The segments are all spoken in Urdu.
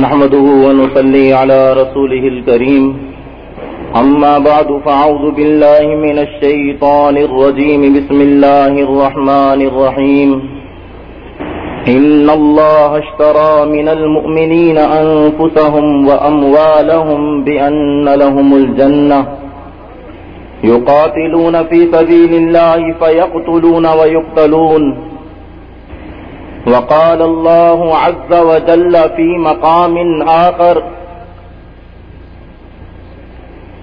نحمده ونصلي على رسوله الكريم. أما بعد، فأعوذ بالله من الشيطان الرجيم. بسم الله الرحمن الرحيم. إن الله اشترى من المؤمنين أنفسهم وأموالهم بأن لهم الجنة. يقاتلون في سبيل الله فيقتلون ويقتلون. وقال الله عز وجل في مقام آخر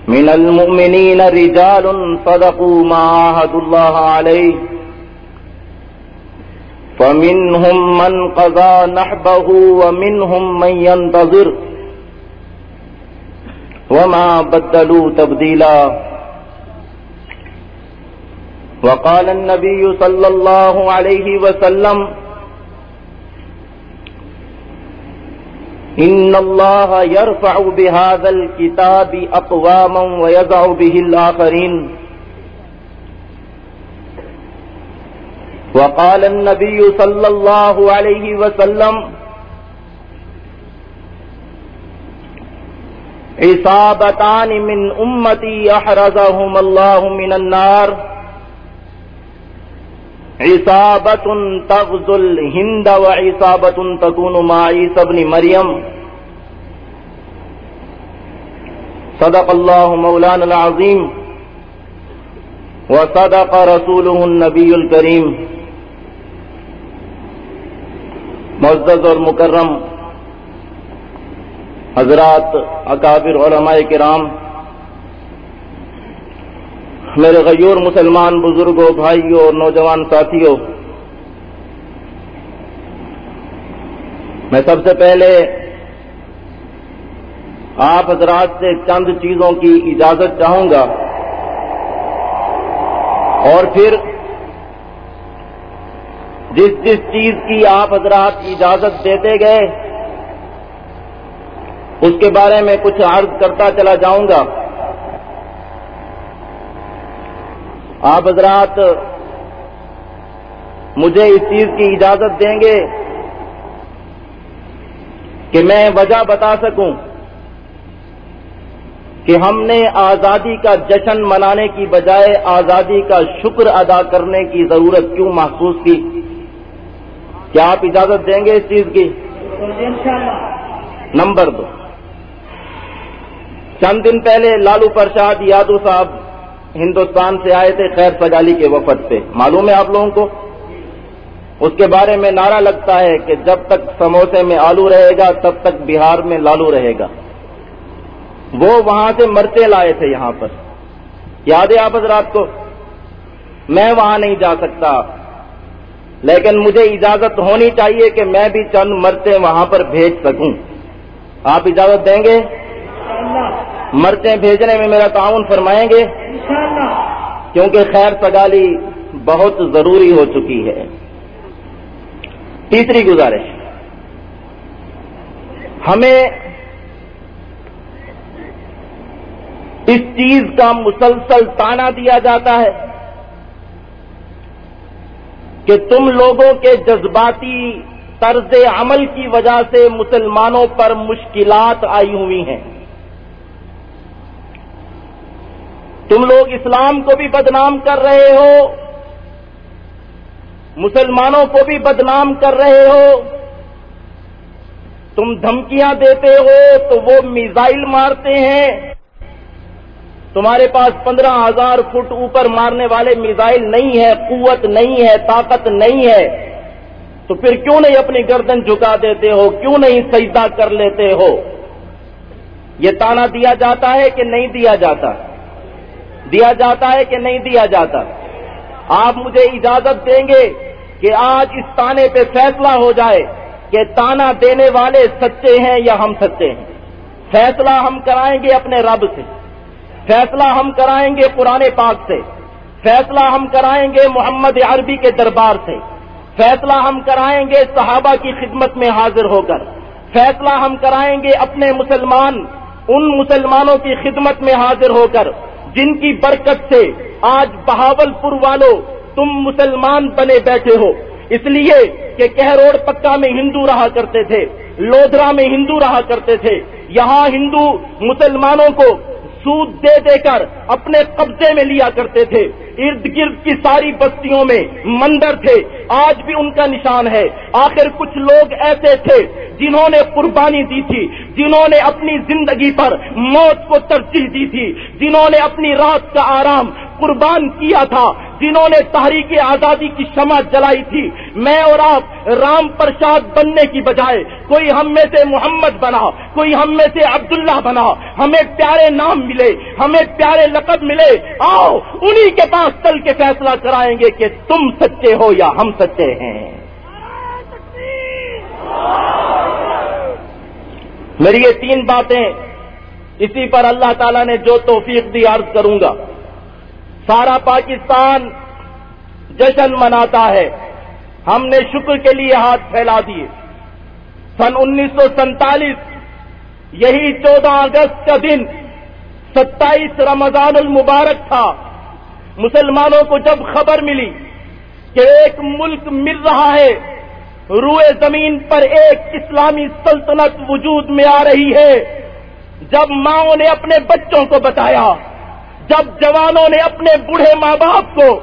من المؤمنين رجال صدقوا ما عاهدوا الله عليه فمنهم من قضى نحبه ومنهم من ينتظر وما بدلوا تبديلا وقال النبي صلى الله عليه وسلم إن الله يرفع بهذا الكتاب أقواما ويضع به الآخرين وقال النبي صلى الله عليه وسلم عصابتان من أمتي أحرزهم الله من النار عصابة تغزو الهند وعصابة تكون مع عيسى ابن مريم صدق الله مولانا العظيم وصدق رسوله النبي الكريم معزز اور مکرم. حضرات اکابر علماء کرام. میرے غیور مسلمان بزرگوں، بھائیوں اور نوجوان ساتھیوں، میں سب سے پہلے آپ حضرات سے چند چیزوں کی اجازت چاہوں گا۔ اور پھر جس جس چیز کی آپ حضرات اجازت دیتے گئے، اس کے بارے میں کچھ عرض کرتا چلا جاؤں گا۔ آپ حضرات مجھے اس چیز کی اجازت دیں گے کہ میں وجہ بتا سکوں کہ ہم نے آزادی کا جشن منانے کی بجائے آزادی کا شکر ادا کرنے کی ضرورت کیوں محسوس کی؟ کیا آپ اجازت دیں گے اس چیز کی؟ نمبر دو۔ چند دن پہلے لالو پرساد یادو صاحب ہندوستان سے آئے تھے خیر سجالی کے وفد سے۔ معلوم ہے آپ لوگوں کو؟ اس کے بارے میں نعرہ لگتا ہے کہ جب تک سموسے میں آلو رہے گا تب تک بہار میں لالو رہے گا۔ وہ وہاں سے مرتے لائے تھے یہاں پر۔ یاد ہے آپ حضرات کو؟ میں وہاں نہیں جا سکتا۔ لیکن مجھے اجازت ہونی چاہیے کہ میں بھی چند مرتے وہاں پر بھیج سکوں۔ آپ اجازت دیں گے؟ مرچیں بھیجنے میں میرا تعاون فرمائیں گے؟ کیونکہ خیر سگالی بہت ضروری ہو چکی ہے۔ تیسری گزارش۔ ہمیں اس چیز کا مسلسل تانا دیا جاتا ہے کہ تم لوگوں کے جذباتی طرز عمل کی وجہ سے مسلمانوں پر مشکلات آئی ہوئی ہیں۔ تم لوگ اسلام کو بھی بدنام کر رہے ہو مسلمانوں کو بھی بدنام کر رہے ہو تم دھمکیاں دیتے ہو تو وہ میزائل مارتے ہیں تمہارے پاس پندرہ ہزار فٹ اوپر مارنے والے میزائل نہیں ہے، قوت نہیں ہے، طاقت نہیں ہے۔ تو پھر کیوں نہیں اپنی گردن جھکا دیتے ہو؟ کیوں نہیں سجدہ کر لیتے ہو؟ یہ تانا دیا جاتا ہے کہ نہیں دیا جاتا؟ دیا جاتا ہے کہ نہیں دیا جاتا آپ مجھے اجازت دیں گے کہ آج اس تانے پہ فیصلہ ہو جائے کہ تانا دینے والے سچے ہیں یا ہم سچے ہیں۔ فیصلہ ہم کرائیں گے اپنے رب سے۔ فیصلہ ہم کرائیں گے پرانے پاک سے۔ فیصلہ ہم کرائیں گے محمد عربی کے دربار سے۔ فیصلہ ہم کرائیں گے صحابہ کی خدمت میں حاضر ہو کر۔ فیصلہ ہم کرائیں گے اپنے مسلمان، ان مسلمانوں کی خدمت میں حاضر ہو کر۔ جن کی برکت سے آج بہاول پور والوں تم مسلمان بنے بیٹھے ہو۔ اس لیے کہ کہروڑ پکا میں ہندو رہا کرتے تھے لودرا میں ہندو رہا کرتے تھے۔ یہاں ہندو مسلمانوں کو سود دے دے کر اپنے قبضے میں لیا کرتے تھے۔ ارد گرد کی ساری بستیوں میں مندر تھے۔ آج بھی ان کا نشان ہے۔ آخر کچھ لوگ ایسے تھے جنہوں نے قربانی دی تھی، جنہوں نے اپنی زندگی پر موت کو ترجیح دی تھی، جنہوں نے اپنی رات کا آرام قربان کیا تھا، جنہوں نے تحریک آزادی کی شمع جلائی تھی۔ میں اور آپ رام پرساد بننے کی بجائے کوئی ہم میں سے محمد بنا، کوئی ہم میں سے عبداللہ بنا، ہمیں پیارے نام ملے، ہمیں پیارے لقب ملے۔ آؤ انہی کے پاس چل کے فیصلہ کرائیں گے کہ تم سچے ہو یا ہم سچے ہیں۔ میری یہ تین باتیں اسی پر اللہ تعالیٰ نے جو توفیق دی عرض کروں گا۔ سارا پاکستان جشن مناتا ہے۔ ہم نے شکر کے لیے ہاتھ پھیلا دیے۔ سن انیس سو سینتالیس، یہی چودہ اگست کا دن، ستائیس رمضان المبارک تھا۔ مسلمانوں کو جب خبر ملی کہ ایک ملک مل رہا ہے روئے زمین پر ایک اسلامی سلطنت وجود میں آ رہی ہے۔ جب ماؤں نے اپنے بچوں کو بتایا، جب جوانوں نے اپنے بوڑھے ماں باپ کو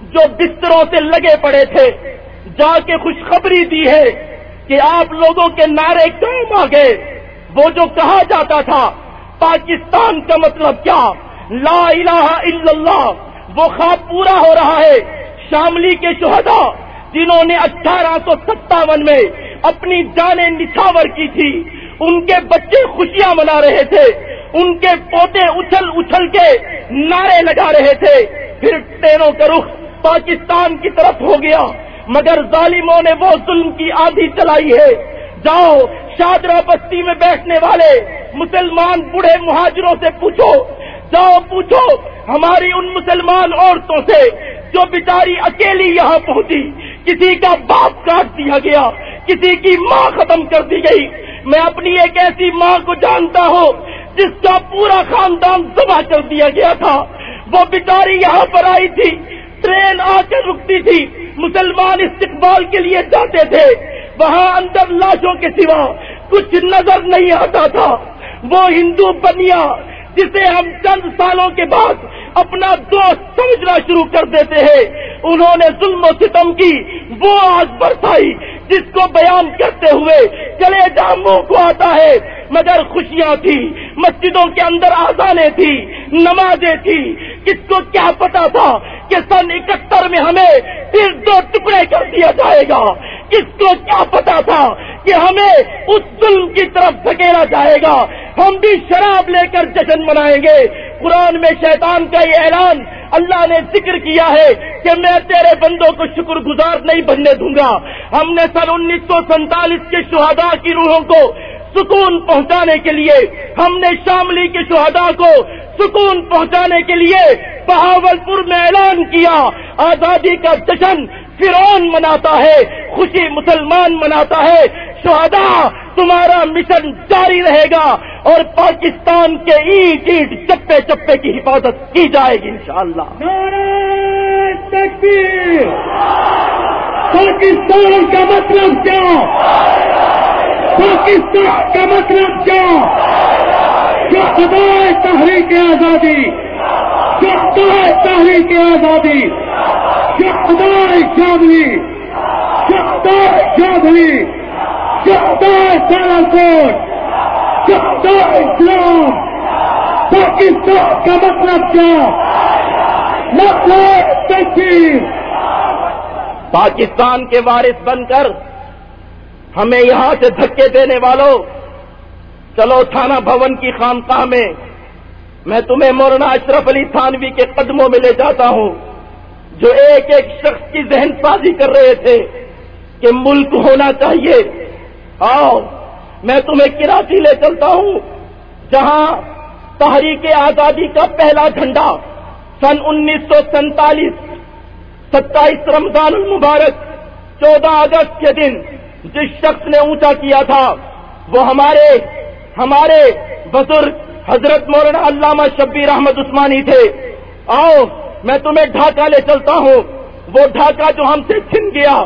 جو بستروں سے لگے پڑے تھے، جا کے خوشخبری دی ہے کہ آپ لوگوں کے نعرے کام آ گئے وہ جو کہا جاتا تھا، پاکستان کا مطلب کیا؟ لا الہ الا اللہ، وہ خواب پورا ہو رہا ہے۔ شاملی کے شہدا جنہوں نے اٹھارہ سو ستاون میں اپنی جانیں نچھاور کی تھی، ان کے بچے خوشیاں منا رہے تھے، ان کے پوتے اچھل اچھل کے نعرے لگا رہے تھے۔ پھر ٹرینوں کا رخ پاکستان کی طرف ہو گیا، مگر ظالموں نے وہ ظلم کی آدھی چلائی ہے۔ جاؤ شادرا بستی میں بیٹھنے والے مسلمان بوڑھے مہاجروں سے پوچھو۔ جاؤ، پوچھو، ہماری ان مسلمان عورتوں سے جو بیچاری اکیلی یہاں پہنچی کسی کا باپ کاٹ دیا گیا، کسی کی ماں ختم کر دی گئی۔ میں اپنی ایک ایسی ماں کو جانتا ہوں، جس کا پورا خاندان دبا کر دیا گیا تھا۔ وہ بیچاری یہاں پر آئی تھی، ٹرین آ کر رکتی تھی۔ مسلمان استقبال کے لیے جاتے تھے۔ وہاں اندر لاشوں کے سوا کچھ نظر نہیں آتا تھا۔ وہ ہندو بنیا جسے ہم چند سالوں کے بعد اپنا دوست سمجھنا شروع کر دیتے ہیں۔ انہوں نے ظلم و ستم کی وہ آج برسائی جس کو بیان کرتے ہوئے چلے جاموں کو آتا ہے۔ مگر خوشیاں تھی، مسجدوں کے اندر آزانے تھی، نمازیں تھی۔ کس کو کیا پتا تھا کہ سن اکہتر میں ہمیں پھر دو ٹکڑے کر دیا جائے گا۔ کس کو کیا پتا تھا کہ ہمیں اس ظلم کی طرف دھکیلا جائے گا؟ ہم بھی شراب لے کر جشن منائیں گے۔ قرآن میں شیطان کا یہ اعلان اللہ نے ذکر کیا ہے کہ میں تیرے بندوں کو شکر گزار نہیں بننے دوں گا۔ ہم نے سن انیس سو سینتالیس کے شہداء کی روحوں کو سکون پہنچانے کے لیے، ہم نے شاملی کے شہداء کو سکون پہنچانے کے لیے بہاول پور میں اعلان کیا۔ آزادی کا جشن فرون مناتا ہے، خوشی مسلمان مناتا ہے، شہداء تمہارا مشن جاری رہے گا اور پاکستان کے اینٹ اینٹ چپے چپے کی حفاظت کی جائے گی انشاءاللہ۔ پاکستان کا مطلب کیا؟ پاکستان کا مطلب کیا؟ خدا تحریک آزادی۔ تحریک آزادی۔ خدا شاملی خدا شاملی خدا سارا کوٹ خدا اسلام پاکستان کا مطلب کیا؟ مطلب تشکیل پاکستان کے وارث بن کر ہمیں یہاں سے دھکے دینے والوں، چلو تھانہ بھون کی خانقاہ میں میں تمہیں مولانا اشرف علی تھانوی کے قدموں میں لے جاتا ہوں، جو ایک ایک شخص کی ذہن سازی کر رہے تھے کہ ملک ہونا چاہیے۔ آؤ، میں تمہیں کراچی لے چلتا ہوں، جہاں تحریک آزادی کا پہلا جھنڈا سن انیس سو سینتالیس، ستائیس رمضان المبارک، چودہ اگست کے دن جس شخص نے اونچا کیا تھا، وہ ہمارے ہمارے بزرگ حضرت مولانا علامہ شبیر احمد عثمانی تھے۔ آؤ، میں تمہیں ڈھاکہ لے چلتا ہوں۔ وہ ڈھاکہ جو ہم سے چھن گیا،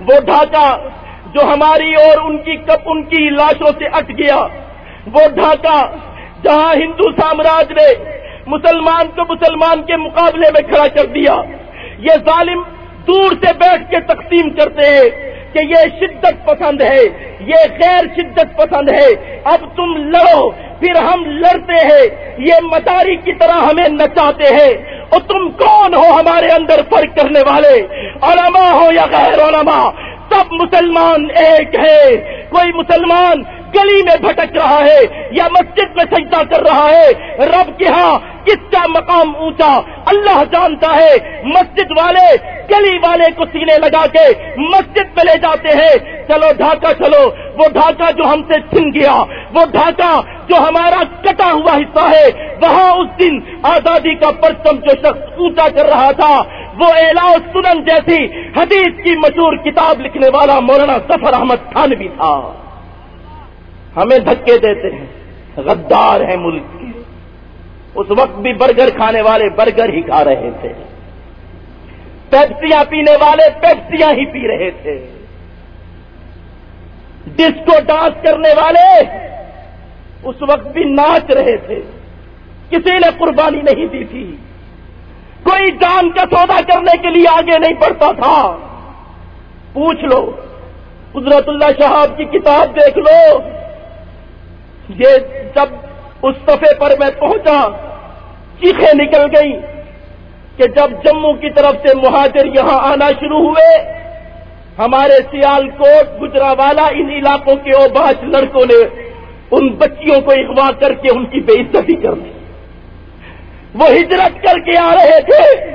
وہ ڈھاکہ جو ہماری اور ان کی کپ، ان کی لاشوں سے اٹ گیا۔ وہ ڈھاکہ جہاں ہندو سامراج نے مسلمان کو مسلمان کے مقابلے میں کھڑا کر دیا۔ یہ ظالم دور سے بیٹھ کے تقسیم کرتے ہیں۔ کہ یہ شدت پسند ہے، یہ غیر شدت پسند ہے۔ اب تم لڑو، پھر ہم لڑتے ہیں۔ یہ مداری کی طرح ہمیں نچاتے ہیں۔ اور تم کون ہو ہمارے اندر فرق کرنے والے؟ علماء ہو یا غیر علماء؟ سب مسلمان ایک ہے کوئی مسلمان گلی میں بھٹک رہا ہے یا مسجد میں سجدہ کر رہا ہے۔ رب کے ہاں کس کا مقام اونچا؟ اللہ جانتا ہے۔ مسجد والے گلی والے کو سینے لگا کے مسجد میں لے جاتے ہیں۔ چلو ڈھاکہ چلو، وہ ڈھاکہ جو ہم سے چھن گیا، وہ ڈھاکہ جو ہمارا کٹا ہوا حصہ ہے، وہاں اس دن آزادی کا پرچم جو شخص اونچا کر رہا تھا، وہ اعلا سنن جیسی حدیث کی مشہور کتاب لکھنے والا مولانا سفر احمد خان بھی تھا۔ ہمیں دھکے دیتے ہیں، غدار ہیں ملک کے۔ اس وقت بھی برگر کھانے والے برگر ہی کھا رہے تھے۔ پیپسیاں پینے والے پیپسیاں ہی پی رہے تھے۔ ڈسکو ڈانس کرنے والے اس وقت بھی ناچ رہے تھے۔ کسی نے قربانی نہیں دی تھی۔ کوئی جان کا سودا کرنے کے لیے آگے نہیں بڑھتا تھا۔ پوچھ لو قدرت اللہ شہاب کی کتاب دیکھ لو۔ یہ جب اس صفحے پر میں پہنچا، چیخیں نکل گئی کہ جب جموں کی طرف سے مہاجر یہاں آنا شروع ہوئے، ہمارے سیال کوٹ گجرا والا ان علاقوں کے اوباش لڑکوں نے ان بچیوں کو اغوا کر کے ان کی بے عزتی کر دی۔ وہ ہجرت کر کے آ رہے تھے۔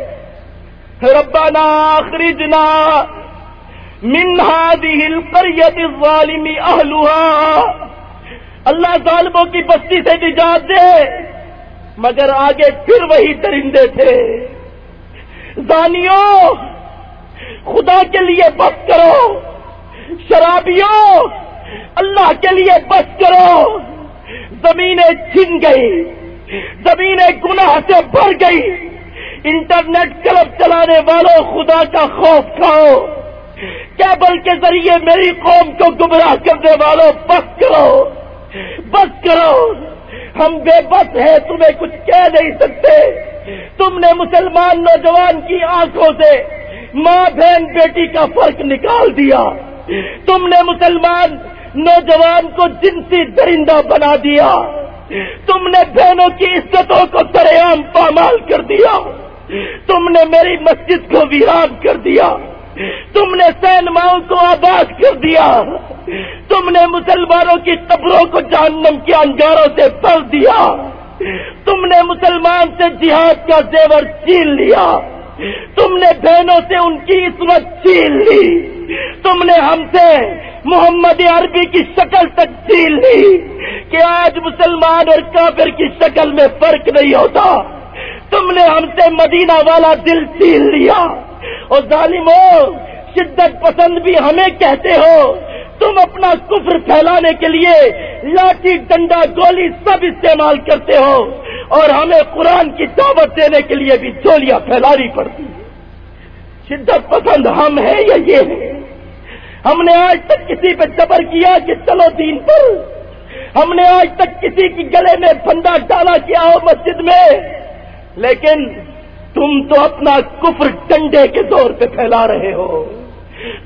ربانہ خریدنا منہا دل کریت والمی اہلوہا اللہ ظالموں کی بستی سے نجات دے۔ مگر آگے پھر وہی درندے تھے۔ زانیوں خدا کے لیے بس کرو، شرابیوں، اللہ کے لیے بس کرو۔ زمینیں چھن گئی زمینیں گناہ سے بھر گئی انٹرنیٹ کلب چلانے والوں، خدا کا خوف کھاؤ۔ کیبل کے ذریعے میری قوم کو گمراہ کرنے والوں، بس کرو بس کرو۔ ہم بے بس ہیں، تمہیں کچھ کہہ نہیں سکتے۔ تم نے مسلمان نوجوان کی آنکھوں سے ماں بہن بیٹی کا فرق نکال دیا۔ تم نے مسلمان نوجوان کو جنسی درندہ بنا دیا۔ تم نے بہنوں کی عزتوں کو سر عام پامال کر دیا۔ تم نے میری مسجد کو ویران کر دیا۔ تم نے سینماؤں کو آباد کر دیا۔ تم نے مسلمانوں کی قبروں کو جہنم کے انگاروں سے بھر دیا۔ تم نے مسلمان سے جہاد کا زیور چھین لیا۔ تم نے بہنوں سے ان کی عصمت چھین لی۔ تم نے ہم سے محمد عربی کی شکل تک چھین لی کہ آج مسلمان اور کافر کی شکل میں فرق نہیں ہوتا۔ تم نے ہم سے مدینہ والا دل چھین لیا۔ اور ظالموں، شدت پسند بھی ہمیں کہتے ہو۔ تم اپنا کفر پھیلانے کے لیے لاٹھی ڈنڈا گولی سب استعمال کرتے ہو اور ہمیں قرآن کی دعوت دینے کے لیے بھی چولیاں پھیلانی پڑتی شدت پسند ہم ہیں یا یہ ہے ہم نے آج تک کسی پہ جبر کیا کہ چلو دین پر۔ ہم نے آج تک کسی کی گلے میں بندہ ڈالا کیا ہو مسجد میں۔ لیکن تم تو اپنا کفر ڈنڈے کے دور پہ پھیلا رہے ہو۔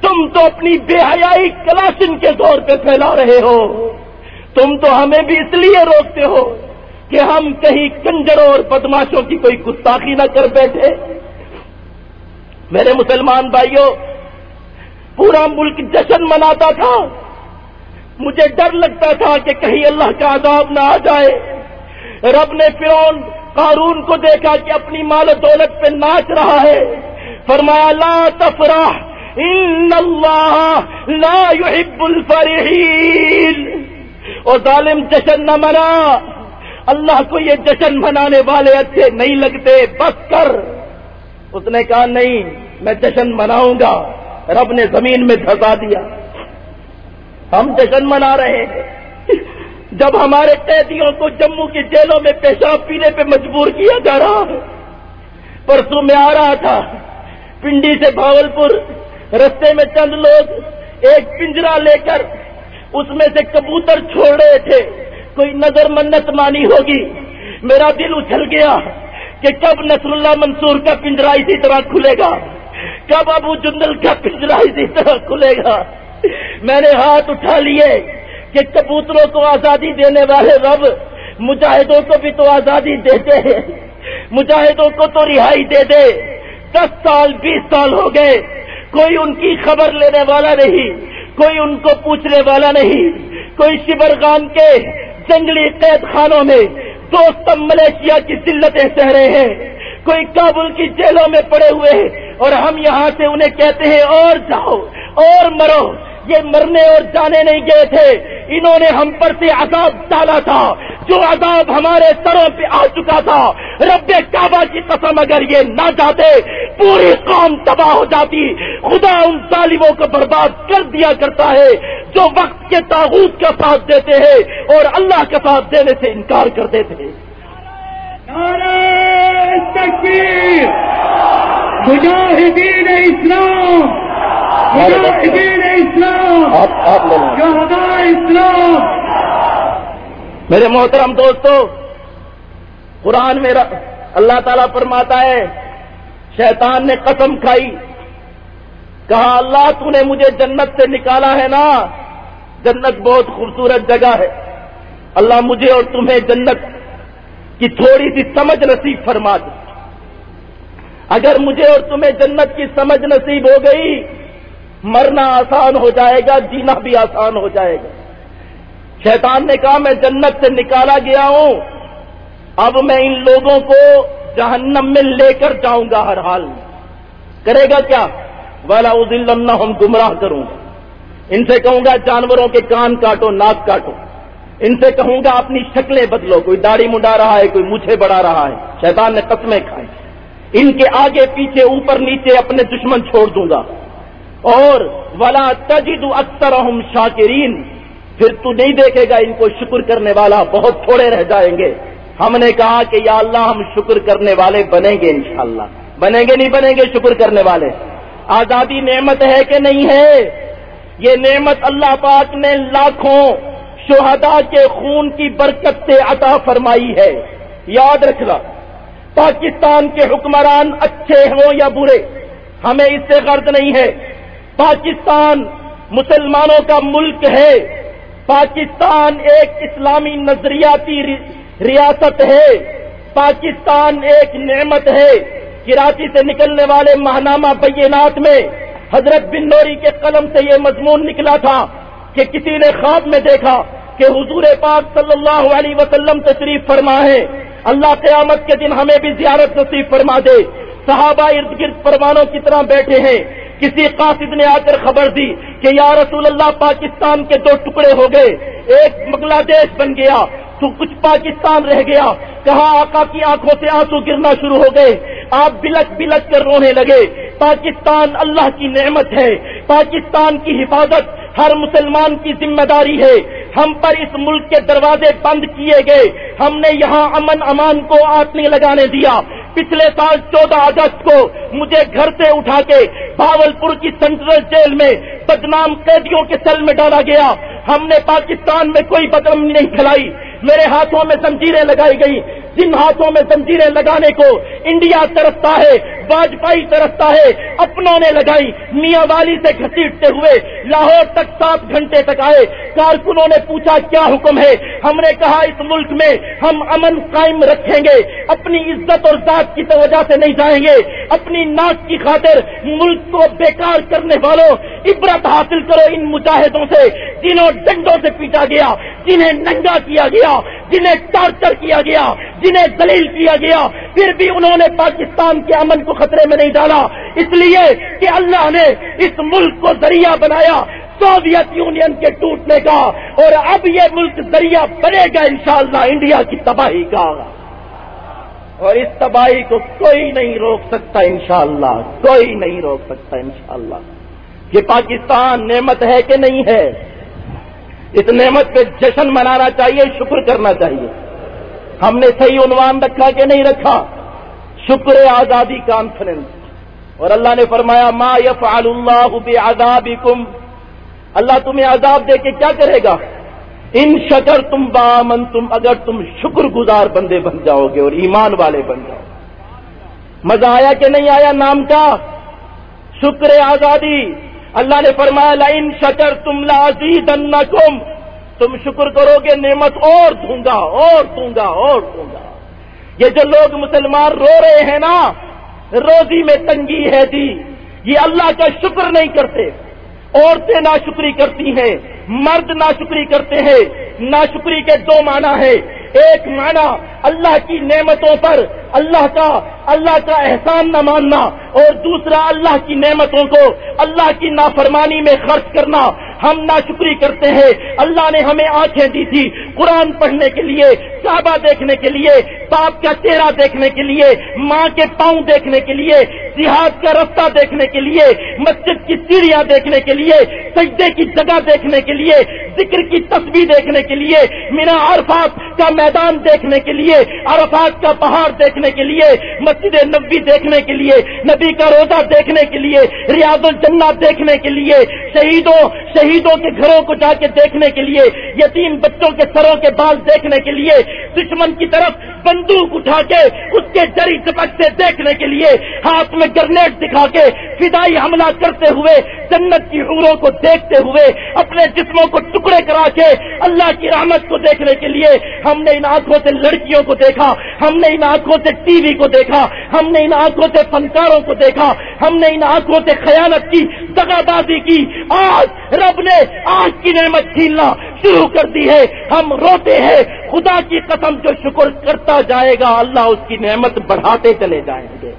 تم تو اپنی بے حیائی کلاشن کے دور پہ پھیلا رہے ہو۔ تم تو ہمیں بھی اس لیے روکتے ہو کہ ہم کہیں کنجروں اور بدماشوں کی کوئی گستاخی نہ کر بیٹھے۔ میرے مسلمان بھائیوں پورا ملک جشن مناتا تھا۔ مجھے ڈر لگتا تھا کہ کہیں اللہ کا عذاب نہ آ جائے۔ رب نے فرون قارون کو دیکھا کہ اپنی مال و دولت پہ ناچ رہا ہے۔ فرمایا، لا تفرح، ان اللہ لا يحب الفرحین۔ اور ظالم، جشن نہ منا۔ اللہ کو یہ جشن منانے والے اچھے نہیں لگتے، بس کر۔ اس نے کہا، نہیں، میں جشن مناؤں گا۔ رب نے زمین میں دھسا دیا۔ ہم جشن منا رہے ہیں۔ جب ہمارے قیدیوں کو جموں کی جیلوں میں پیشاب پینے پہ مجبور کیا جا رہا ہے، پرسوں میں آ رہا تھا، پنڈی سے بھاولپور رستے میں چند لوگ ایک پنجرا لے کر اس میں سے کبوتر چھوڑ رہے تھے۔ کوئی نظر منت مانی ہوگی۔ میرا دل اچھل گیا کہ کب نصر اللہ منصور کا پنجرا اسی طرح کھلے گا۔ کب ابو جندل کا پنجرا اسی طرح کھلے گا۔ میں نے ہاتھ اٹھا لیے۔ کہ کبوتروں کو آزادی دینے والے رب مجاہدوں کو بھی تو آزادی دیتے ہیں مجاہدوں کو تو رہائی دے دے۔ دس سال، بیس سال ہو گئے، کوئی ان کی خبر لینے والا نہیں، کوئی ان کو پوچھنے والا نہیں۔ کوئی شبرغان کے جنگلی قید خانوں میں دوست ملیشیا کی ذلتیں سہ رہے ہیں۔ کوئی کابل کی جیلوں میں پڑے ہوئے ہیں اور ہم یہاں سے انہیں کہتے ہیں اور جاؤ، اور مرو۔ یہ مرنے اور جانے نہیں گئے تھے۔ انہوں نے ہم پر سے عذاب ڈالا تھا، جو عذاب ہمارے سروں پہ آ چکا تھا۔ رب کعبہ کی قسم اگر یہ نہ جاتے، پوری قوم تباہ ہو جاتی۔ خدا ان طالبوں کو برباد کر دیا کرتا ہے، جو وقت کے تاغوت کا ساتھ دیتے ہیں اور اللہ کا ساتھ دینے سے انکار کر دیتے ہیں۔ مجاہدین اسلام۔ اسلام اسلام۔ میرے محترم دوستو قرآن میں اللہ تعالیٰ فرماتا ہے شیطان نے قسم کھائی۔ کہا اللہ تو نے مجھے جنت سے نکالا ہے نا؟ جنت بہت خوبصورت جگہ ہے۔ اللہ مجھے اور تمہیں جنت کی تھوڑی سی سمجھ نصیب فرما دے۔ اگر مجھے اور تمہیں جنت کی سمجھ نصیب ہو گئی مرنا آسان ہو جائے گا، جینا بھی آسان ہو جائے گا۔ شیطان نے کہا، میں جنت سے نکالا گیا ہوں۔ اب میں ان لوگوں کو جہنم میں لے کر جاؤں گا ہر حال میں۔ کرے گا کیا؟ والا ادل ہم گمراہ کروں گا۔ ان سے کہوں گا، جانوروں کے کان کاٹو، ناک کاٹو۔ ان سے کہوں گا، اپنی شکلیں بدلو۔ کوئی داڑھی منڈا رہا ہے، کوئی مجھے بڑھا رہا ہے۔ شیطان نے قسمیں کھائی ان کے آگے، پیچھے، اوپر، نیچے اپنے دشمن چھوڑ دوں گا۔ اور ولا تجد اکثر شاکرین پھر تو نہیں دیکھے گا ان کو شکر کرنے والا، بہت تھوڑے رہ جائیں گے۔ ہم نے کہا کہ یا اللہ، ہم شکر کرنے والے بنیں گے انشاءاللہ۔ بنیں گے نہیں بنیں گے، شکر کرنے والے۔ آزادی نعمت ہے کہ نہیں ہے؟ یہ نعمت اللہ پاک نے لاکھوں شہداء کے خون کی برکت سے عطا فرمائی ہے۔ یاد رکھنا، پاکستان کے حکمران اچھے ہوں یا برے، ہمیں اس سے غرض نہیں ہے۔ پاکستان مسلمانوں کا ملک ہے۔ پاکستان ایک اسلامی نظریاتی ریاست ہے۔ پاکستان ایک نعمت ہے۔ کراچی سے نکلنے والے ماہنامہ بینات میں حضرت بن نوری کے قلم سے یہ مضمون نکلا تھا کہ کسی نے خواب میں دیکھا کہ حضور پاک صلی اللہ علیہ وسلم تشریف فرما ہے۔ اللہ قیامت کے دن ہمیں بھی زیارت نصیب فرما دے۔ صحابہ ارد گرد پروانوں کی طرح بیٹھے ہیں۔ کسی قاصد نے آ کر خبر دی کہ یا رسول اللہ، پاکستان کے دو ٹکڑے ہو گئے۔ ایک بنگلہ دیش بن گیا، تو کچھ پاکستان رہ گیا۔ کہاں آقا کی آنکھوں سے آنسو گرنا شروع ہو گئے؟ آپ بلک بلک کر رونے لگے۔ پاکستان اللہ کی نعمت ہے، پاکستان کی حفاظت ہر مسلمان کی ذمہ داری ہے۔ ہم پر اس ملک کے دروازے بند کیے گئے۔ ہم نے یہاں امن امان کو آگ نہیں لگانے دیا۔ پچھلے سال چودہ اگست کو مجھے گھر سے اٹھا کے بھاول پور کی سینٹرل جیل میں بدنام قیدیوں کے سیل میں ڈالا گیا۔ ہم نے پاکستان میں کوئی بدنام نہیں کھلائی میرے ہاتھوں میں زنجیریں لگائی گئی جن ہاتھوں میں زنجیریں لگانے کو انڈیا ترستا ہے واجپئی ترستا ہے اپنوں نے لگائی، میاں والی سے گھسیٹتے ہوئے لاہور تک سات گھنٹے تک آئے۔ کارکنوں نے پوچھا، کیا حکم ہے؟ ہم نے کہا، اس ملک میں ہم امن قائم رکھیں گے، اپنی عزت اور ذات کی توجہ سے نہیں جائیں گے۔ اپنی ناک کی خاطر ملک کو بیکار کرنے والوں عبرت حاصل کرو۔ ان مجاہدوں سے، جنہوں ڈنڈوں سے پیٹا گیا، جنہیں ننگا کیا گیا، جنہیں ٹارچر کیا گیا، جنہیں دلیل کیا گیا۔ پھر بھی انہوں نے پاکستان کے امن کو خطرے میں نہیں ڈالا۔ اس لیے کہ اللہ نے اس ملک کو ذریعہ بنایا۔ سوویت یونین کے ٹوٹنے کا۔ اور اب یہ ملک ذریعہ بنے گا انشاءاللہ انڈیا کی تباہی کا۔ اور اس تباہی کو کوئی نہیں روک سکتا انشاءاللہ۔ کوئی نہیں روک سکتا انشاءاللہ۔ یہ پاکستان نعمت ہے کہ نہیں ہے؟ اس نعمت پہ جشن منانا چاہیے، شکر کرنا چاہیے۔ ہم نے صحیح عنوان رکھا کہ نہیں رکھا؟ شکر آزادی کانفرنس اور اللہ نے فرمایا، ما یفعل اللہ بے اللہ تمہیں عذاب دے کے کیا کرے گا؟ ان شکر تم بامن تم اگر تم شکر گزار بندے بن جاؤ گے اور ایمان والے بن جاؤ مزہ آیا کہ نہیں آیا نام کا؟ شکر آزادی۔ اللہ نے فرمایا لائن شکر تم لازی دن تم شکر کرو گے، نعمت اور دوں گا، اور دوں گا، اور دوں گا۔ یہ جو لوگ مسلمان رو رہے ہیں نا، روزی میں تنگی ہے جی۔ یہ اللہ کا شکر نہیں کرتے۔ عورتیں ناشکری کرتی ہیں، مرد ناشکری کرتے ہیں۔ ناشکری کے دو معنی ہے ایک معنی اللہ کی نعمتوں پر، اللہ کا اللہ کا احسان نہ ماننا اور دوسرا اللہ کی نعمتوں کو اللہ کی نافرمانی میں خرچ کرنا ہم ناشکری کرتے ہیں اللہ نے ہمیں آنکھیں دی تھی قرآن پڑھنے کے لیے کعبہ دیکھنے کے لیے باپ کا چہرہ دیکھنے کے لیے ماں کے پاؤں دیکھنے کے لیے جہاد کا رستہ دیکھنے کے لیے مسجد کی سیڑھیاں دیکھنے کے لیے سجدے کی جگہ دیکھنے کے لیے ذکر کی تصویر دیکھنے کے لیے مینا عرفات کا میدان دیکھنے کے لیے عرفات کا پہاڑ دیکھنے کے لیے مسجد نبی دیکھنے کے لیے، نبی کا روزہ دیکھنے کے لیے، ریاض الجنہ دیکھنے کے لیے، شہیدوں شہیدوں کے گھروں کو جا کے دیکھنے کے لیے، یتیم بچوں کے سروں کے بال دیکھنے کے لیے، دشمن کی طرف بندوق اٹھا کے، اس کے جری چپک سے دیکھنے کے لیے، ہاتھ میں گرنیڈ دکھا کے، فدائی حملہ کرتے ہوئے جنت کی عوروں کو دیکھتے ہوئے، اپنے جسموں کو ٹکڑے کرا کے اللہ کی رحمت کو دیکھنے کے لیے ہم نے ان آنکھوں سے لڑکیوں کو دیکھا، ہم نے ان آنکھوں سے ٹی وی کو دیکھا، ہم نے ان آنکھوں سے فنکاروں کو دیکھا، ہم نے ان آنکھوں سے خیانت کی دگا بازی کی۔ آج رب نے آج کی نعمت چھیننا شروع کر دی ہے۔ ہم روتے ہیں، خدا کی قسم جو شکر کرتا جائے گا، اللہ اس کی نعمت بڑھاتے چلے جائیں گے۔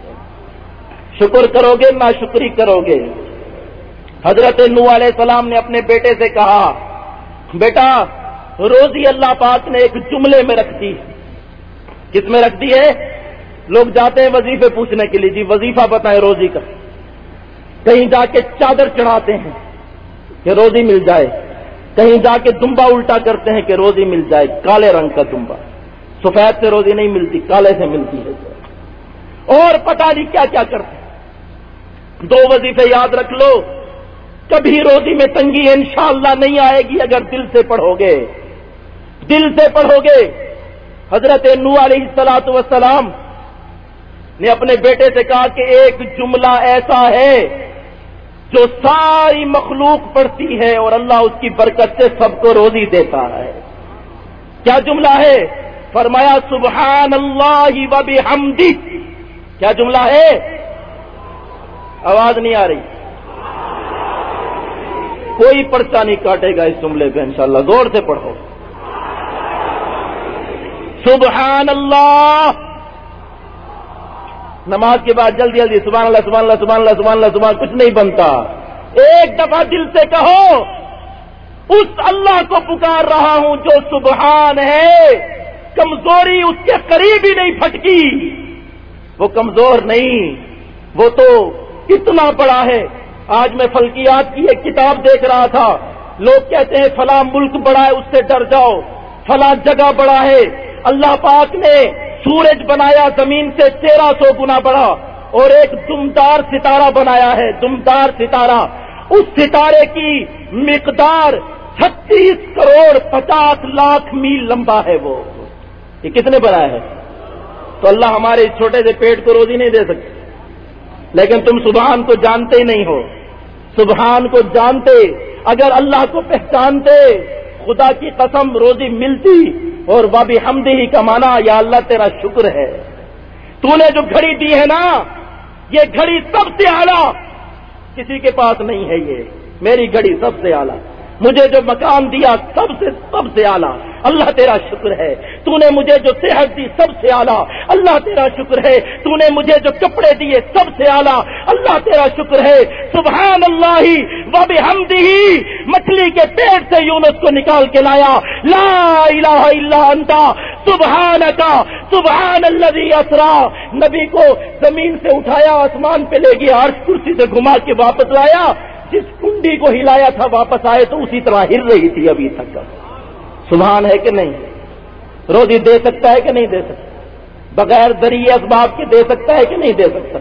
شکر کرو گے نہ شکری کرو گے۔ حضرت نو علیہ السلام نے اپنے بیٹے سے کہا، بیٹا، روزی اللہ پاک نے ایک جملے میں رکھ دی۔ کس میں رکھ دی ہے؟ لوگ جاتے ہیں وظیفے پوچھنے کے لیے۔ جی وظیفہ بتائیں روزی کا۔ کہیں جا کے چادر چڑھاتے ہیں کہ روزی مل جائے۔ کہیں جا کے دمبا الٹا کرتے ہیں کہ روزی مل جائے۔ کالے رنگ کا دمبا۔ سفید سے روزی نہیں ملتی، کالے سے ملتی ہے۔ اور پتا نہیں کیا کیا کرتے دو وظیفے یاد رکھ لو۔ کبھی روزی میں تنگی انشاءاللہ نہیں آئے گی اگر دل سے پڑھو گے۔ دل سے پڑھو گے۔ حضرت نو علیہ السلاط وسلام نے اپنے بیٹے سے کہا کہ ایک جملہ ایسا ہے جو ساری مخلوق پڑھتی ہے اور اللہ اس کی برکت سے سب کو روزی دیتا ہے۔ کیا جملہ ہے؟ فرمایا سبحان اللہ و کیا جملہ ہے؟ آواز نہیں آ رہی۔ کوئی پرچہ نہیں کاٹے گا اس جملے پہ، انشاءاللہ۔ زور سے پڑھو۔ سبحان اللہ۔ نماز کے بعد جلدی جلدی سبحان اللہ سبحان اللہ سبحان اللہ سبحان اللہ، سبحان کچھ نہیں بنتا۔ ایک دفعہ دل سے کہو، اس اللہ کو پکار رہا ہوں جو سبحان ہے۔ کمزوری اس کے قریب ہی نہیں پھٹکی۔ وہ کمزور نہیں، وہ تو اتنا بڑا ہے۔ آج میں فلکیات کی ایک کتاب دیکھ رہا تھا۔ لوگ کہتے ہیں، فلاں ملک بڑا ہے، اس سے ڈر جاؤ۔ فلاں جگہ بڑا ہے۔ اللہ پاک نے سورج بنایا، زمین سے تیرہ سو گنا بڑا اور ایک دمدار ستارہ بنایا ہے۔ دمدار ستارہ۔ اس ستارے کی مقدار چھتیس کروڑ پچاس لاکھ میل لمبا ہے وہ۔ یہ کتنے بڑا ہے؟ تو اللہ ہمارے چھوٹے سے پیٹ کو روزی نہیں دے سکتے۔ لیکن تم سبحان کو جانتے ہی نہیں ہو۔ سبحان کو جانتے، اگر اللہ کو پہچانتے، خدا کی قسم روزی ملتی، اور بابی ہمدی ہی کا مانا یا اللہ تیرا شکر ہے۔ تو نے جو گھڑی دی ہے نا، یہ گھڑی سب سے اعلیٰ۔ کسی کے پاس نہیں ہے یہ، میری گھڑی سب سے اعلیٰ۔ مجھے جو مکان دیا، سب سے سب سے اعلیٰ۔ اللہ تیرا شکر ہے۔ تو نے مجھے جو صحت دی سب سے اعلیٰ، اللہ تیرا شکر ہے۔ تو نے مجھے جو کپڑے دیے سب سے اعلیٰ، اللہ تیرا شکر ہے۔ سبحان اللہ ہی وہ بھی ہم مچھلی کے پیٹ سے یونس کو نکال کے لایا۔ لا الہ الا انتا سبحان کا سبحان اللہ اسرا۔ نبی کو زمین سے اٹھایا، آسمان پہ لے گیا، عرش کرسی سے گھما کے واپس لایا۔ جس کنڈی کو ہلایا تھا، واپس آئے تو اسی طرح ہل رہی تھی ابھی تک۔ سبحان ہے کہ نہیں؟ روزی دے سکتا ہے کہ نہیں دے سکتا؟ بغیر دری اسباب کے دے سکتا ہے کہ نہیں دے سکتا؟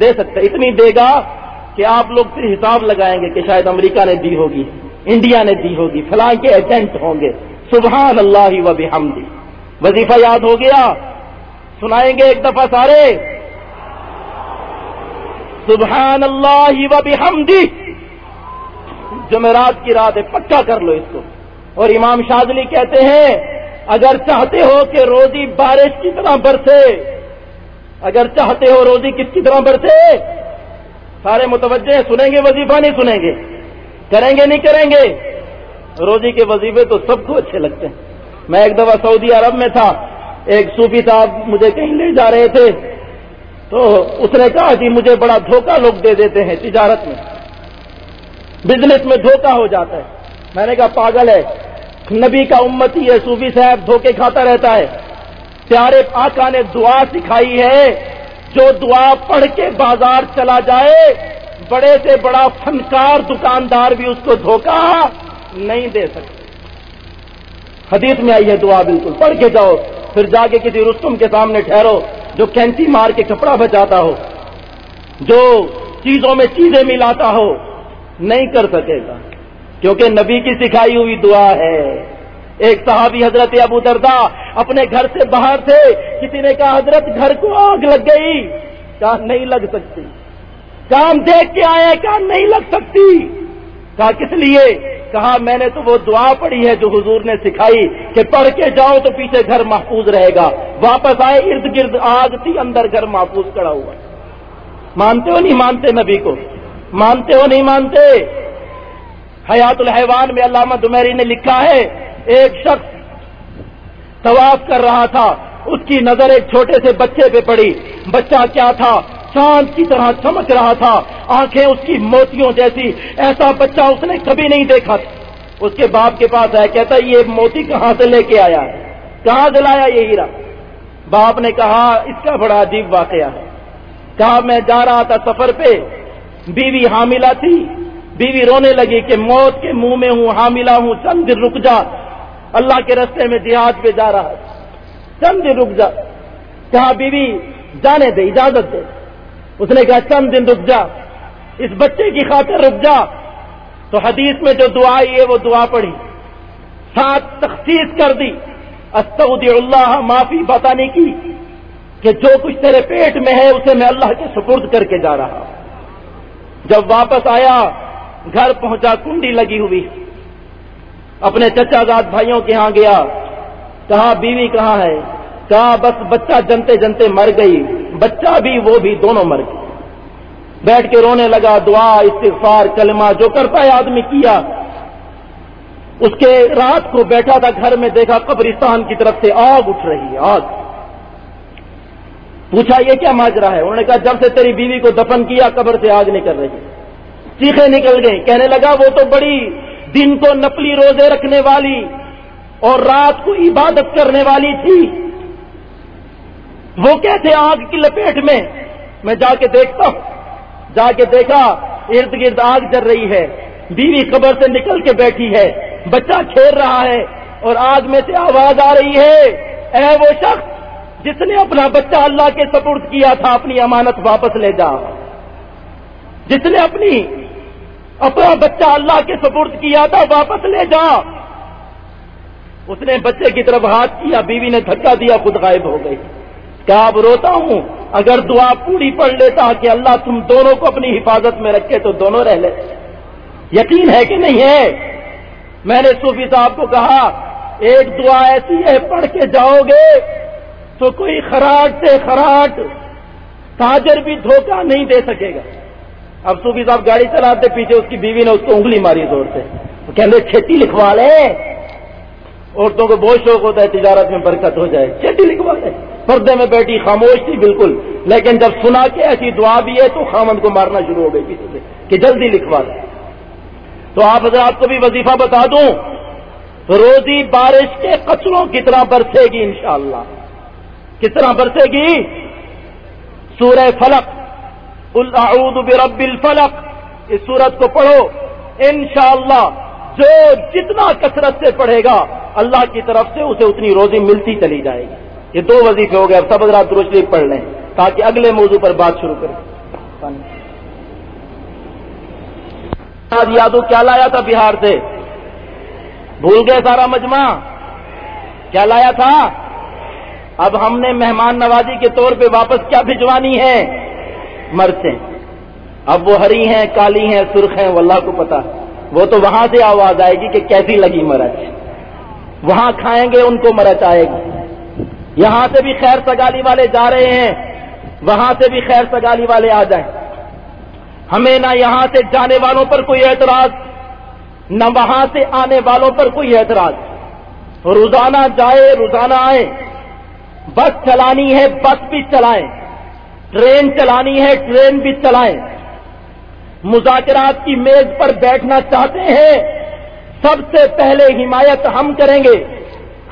دے سکتا اتنی دے گا کہ آپ لوگ پھر حساب لگائیں گے کہ شاید امریکہ نے دی ہوگی، انڈیا نے دی ہوگی، فلاں کے ایجنٹ ہوں گے۔ سبحان اللہ و بحمدی۔ وظیفہ یاد ہو گیا؟ سنائیں گے ایک دفعہ سارے۔ سبحان اللہ و بحمدی۔ جمعرات کی رات ہے پکا کر لو اس کو۔ اور امام شادلی کہتے ہیں، اگر چاہتے ہو کہ روزی بارش کی طرح برسے، اگر چاہتے ہو روزی کس کی طرح برسے؟ سارے متوجہ سنیں گے، وظیفہ نہیں سنیں گے۔ کریں گے، نہیں کریں گے۔ روزی کے وظیفے تو سب کو اچھے لگتے ہیں۔ میں ایک دفعہ سعودی عرب میں تھا، ایک صوفی صاحب مجھے کہیں لے جا رہے تھے۔ تو اس نے کہا کہ مجھے بڑا دھوکہ لوگ دے دیتے ہیں تجارت میں۔ بزنس میں دھوکہ ہو جاتا ہے۔ میں نے کہا، پاگل ہے۔ نبی کا امتی ہے، صوفی صاحب دھوکے کھاتا رہتا ہے۔ پیارے آقا نے دعا سکھائی ہے، جو دعا پڑھ کے بازار چلا جائے، بڑے سے بڑا فنکار دکاندار بھی اس کو دھوکہ نہیں دے سکتے حدیث میں آئی ہے دعا بالکل۔ پڑھ کے جاؤ، پھر جا کے کسی رستم کے سامنے ٹھہرو، جو کینسی مار کے کپڑا بچاتا ہو، جو چیزوں میں چیزیں ملاتا ہو، نہیں کر سکے گا۔ کیونکہ نبی کی سکھائی ہوئی دعا ہے۔ ایک صحابی حضرت ابو دردا اپنے گھر سے باہر تھے۔ کسی نے کہا، حضرت، گھر کو آگ لگ گئی۔ کہا، نہیں لگ سکتی۔ کام دیکھ کے آئے کہا، نہیں لگ سکتی۔ کہا، کس لیے؟ کہا، میں نے تو وہ دعا پڑھی ہے جو حضور نے سکھائی کہ پڑھ کے جاؤ تو پیچھے گھر محفوظ رہے گا۔ واپس آئے، ارد گرد آگ تھی، اندر گھر محفوظ کڑا ہوا۔ مانتے ہو، نہیں مانتے نبی کو؟ مانتے ہو، نہیں مانتے؟ حیات الحیوان میں علامہ دمیری نے لکھا ہے، ایک شخص طواف کر رہا تھا، اس کی نظر ایک چھوٹے سے بچے پہ پڑی۔ بچہ کیا تھا؟ چاند کی طرح چمک رہا تھا۔ آنکھیں اس کی موتیوں جیسی، ایسا بچہ اس نے کبھی نہیں دیکھا۔ اس کے باپ کے پاس ہے کہتا یہ موتی کہاں سے لے کے آیا ہے؟ کہاں سے لایا یہ ہیرا؟ باپ نے کہا، اس کا بڑا عجیب واقعہ ہے۔ کہا، میں جا رہا تھا سفر پہ، بیوی حاملہ تھی۔ بیوی رونے لگی کہ موت کے منہ میں ہوں، حاملہ ہوں، چند دن رک جا۔ اللہ کے رستے میں جہاد پہ جا رہا چند دن رک جا۔ کہا، بیوی، جانے دے، اجازت دے۔ اس نے کہا، چند دن رک جا۔ اس بچے کی خاطر رک جا۔ تو حدیث میں جو دعا آئی ہے، وہ دعا پڑھی۔ ساتھ تخصیص کر دی۔ استعودی اللہ، معافی بتانے کی کہ جو کچھ تیرے پیٹ میں ہے، اسے میں اللہ کے سپرد کر کے جا رہا جب واپس آیا گھر پہنچا، کنڈی لگی ہوئی۔ اپنے چچا زاد بھائیوں کے ہاں گیا۔ کہا، بیوی کہاں ہے؟ کہا، بس بچہ جنتے جنتے مر گئی۔ بچہ بھی، وہ بھی دونوں مر گئے۔ بیٹھ کے رونے لگا، دعا، استغفار، کلمہ، جو کرتا ہے آدمی کیا۔ اس کے رات کو بیٹھا تھا گھر میں، دیکھا قبرستان کی طرف سے آگ اٹھ رہی ہے، آگ۔ پوچھا، یہ کیا ماجرا ہے؟ انہوں نے کہا، جب سے تیری بیوی کو دفن کیا، قبر سے آگ نکل رہی ہے۔ چیخیں نکل گئی کہنے لگا، وہ تو بڑی دن کو نپلی روزے رکھنے والی اور رات کو عبادت کرنے والی تھی۔ وہ کہتے آگ کی لپیٹ میں؟ میں جا کے دیکھتا ہوں۔ جا کے دیکھا، ارد گرد آگ جل رہی ہے۔ بیوی قبر سے نکل کے بیٹھی ہے۔ بچہ کھیل رہا ہے اور آگ میں سے آواز آ رہی ہے۔ اے وہ شخص، جس نے اپنا بچہ اللہ کے سپرد کیا تھا، اپنی امانت واپس لے جا۔ جس نے اپنی اپنا بچہ اللہ کے سپرد کیا تھا، واپس لے جا۔ اس نے بچے کی طرف ہاتھ کیا، بیوی نے دھکا دیا، خود غائب ہو گئی۔ کیا اب روتا ہوں؟ اگر دعا پوری پڑھ لیتا کہ اللہ تم دونوں کو اپنی حفاظت میں رکھے تو دونوں رہ لے۔ یقین ہے کہ نہیں ہے؟ میں نے صوفی صاحب کو کہا، ایک دعا ایسی ہے، پڑھ کے جاؤ گے تو کوئی خراٹ سے خراٹ، تاجر بھی دھوکہ نہیں دے سکے گا۔ اب صوفی صاحب گاڑی چلاتے، پیچھے اس کی بیوی نے اس کو انگلی ماری زور سے۔ کہنے کھیتی لکھوا لے۔ عورتوں کو بہت شوق ہوتا ہے، تجارت میں برکت ہو جائے۔ چٹی لکھوا لے۔ پردے میں بیٹھی، خاموش تھی بالکل۔ لیکن جب سنا کہ ایسی دعا بھی ہے، تو خامند کو مارنا شروع ہو گئی کسی سے کہ جلدی لکھوا لے۔ تو آپ حضرات کو بھی وظیفہ بتا دوں۔ روزی بارش کے قطروں کی طرح برسے گی انشاءاللہ۔ کس طرح برسے گی؟ سورہ فلک فلق اعوذ برب الفلق۔ اس سورت کو پڑھو۔ انشاءاللہ، جو جتنا کثرت سے پڑھے گا، اللہ کی طرف سے اسے اتنی روزی ملتی چلی جائے گی۔ یہ دو وظیفے ہو گئے، اب سب حضرات شریف پڑھ لیں، تاکہ اگلے موضوع پر بات شروع کریں۔ یادو کیا لایا تھا بہار سے؟ بھول گئے سارا مجمع؟ کیا لایا تھا؟ اب ہم نے مہمان نوازی کے طور پہ واپس کیا بھجوانی ہے؟ مرچیں اب وہ ہری ہیں، کالی ہیں، سرخ ہیں وہ اللہ کو پتا۔ وہ تو وہاں سے آواز آئے گی کہ کیسی لگی مرچ وہاں کھائیں گے، ان کو مرچ آئے گی۔ یہاں سے بھی خیر سگالی والے جا رہے ہیں۔ وہاں سے بھی خیر سگالی والے آ جائیں۔ ہمیں نہ یہاں سے جانے والوں پر کوئی اعتراض، نہ وہاں سے آنے والوں پر کوئی اعتراض۔ روزانہ جائے، روزانہ آئے۔ بس چلانی ہے، بس بھی چلائیں۔ ٹرین چلانی ہے، ٹرین بھی چلائیں۔ مذاکرات کی میز پر بیٹھنا چاہتے ہیں۔ سب سے پہلے حمایت ہم کریں گے۔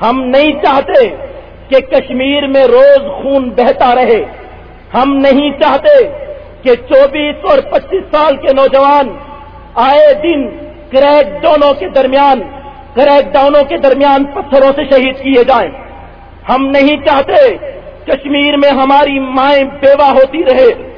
ہم نہیں چاہتے کہ کشمیر میں روز خون بہتا رہے۔ ہم نہیں چاہتے کہ چوبیس اور پچیس سال کے نوجوان آئے دن کریک ڈاؤنوں کے درمیان، کریک ڈاؤنوں کے درمیان پتھروں سے شہید کیے جائیں۔ ہم نہیں چاہتے کشمیر میں ہماری مائیں بیوہ ہوتی رہے۔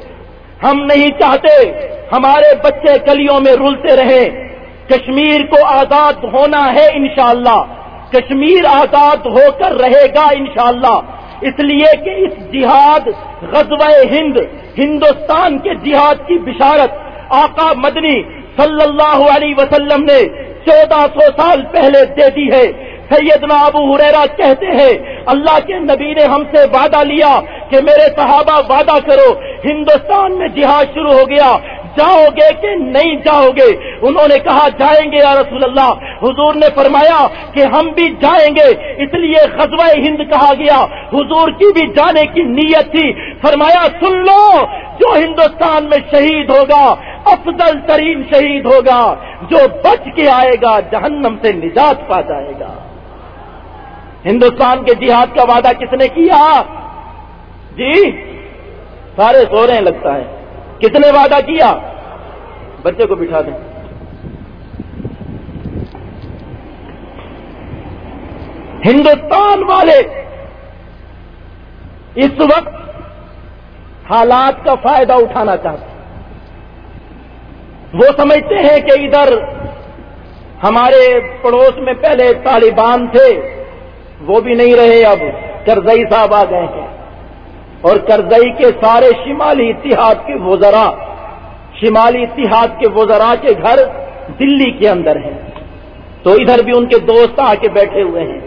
ہم نہیں چاہتے ہمارے بچے گلیوں میں رلتے رہے۔ کشمیر کو آزاد ہونا ہے انشاءاللہ۔ کشمیر آزاد ہو کر رہے گا انشاءاللہ۔ اس لیے کہ اس جہاد غزوہ ہند، ہندوستان کے جہاد کی بشارت آقا مدنی صلی اللہ علیہ وسلم نے چودہ سو سال پہلے دے دی ہے۔ سیدنا ابو ہریرا کہتے ہیں، اللہ کے نبی نے ہم سے وعدہ لیا کہ میرے صحابہ وعدہ کرو، ہندوستان میں جہاد شروع ہو گیا۔ جاؤ گے کہ نہیں جاؤ گے؟ انہوں نے کہا، جائیں گے یا رسول اللہ۔ حضور نے فرمایا کہ ہم بھی جائیں گے، اس لیے خزوہ ہند کہا گیا۔ حضور کی بھی جانے کی نیت تھی۔ فرمایا، سن لو، جو ہندوستان میں شہید ہوگا، افضل ترین شہید ہوگا، جو بچ کے آئے گا، جہنم سے نجات پا جائے گا۔ ہندوستان کے جہاد کا وعدہ کس نے کیا؟ جی سارے سو رہے ہیں لگتا ہے۔ کس نے وعدہ کیا؟ بچے کو بٹھا دیں۔ ہندوستان والے اس وقت حالات کا فائدہ اٹھانا چاہتے ہیں۔ وہ سمجھتے ہیں کہ ادھر ہمارے پڑوس میں پہلے طالبان تھے۔ وہ بھی نہیں رہے اب، کرزئی صاحب آ گئے ہیں۔ اور کرزئی کے سارے شمالی اتحاد کے وزراء شمالی اتحاد کے وزراء کے گھر دلی کے اندر ہیں۔ تو ادھر بھی ان کے دوست آ کے بیٹھے ہوئے ہیں۔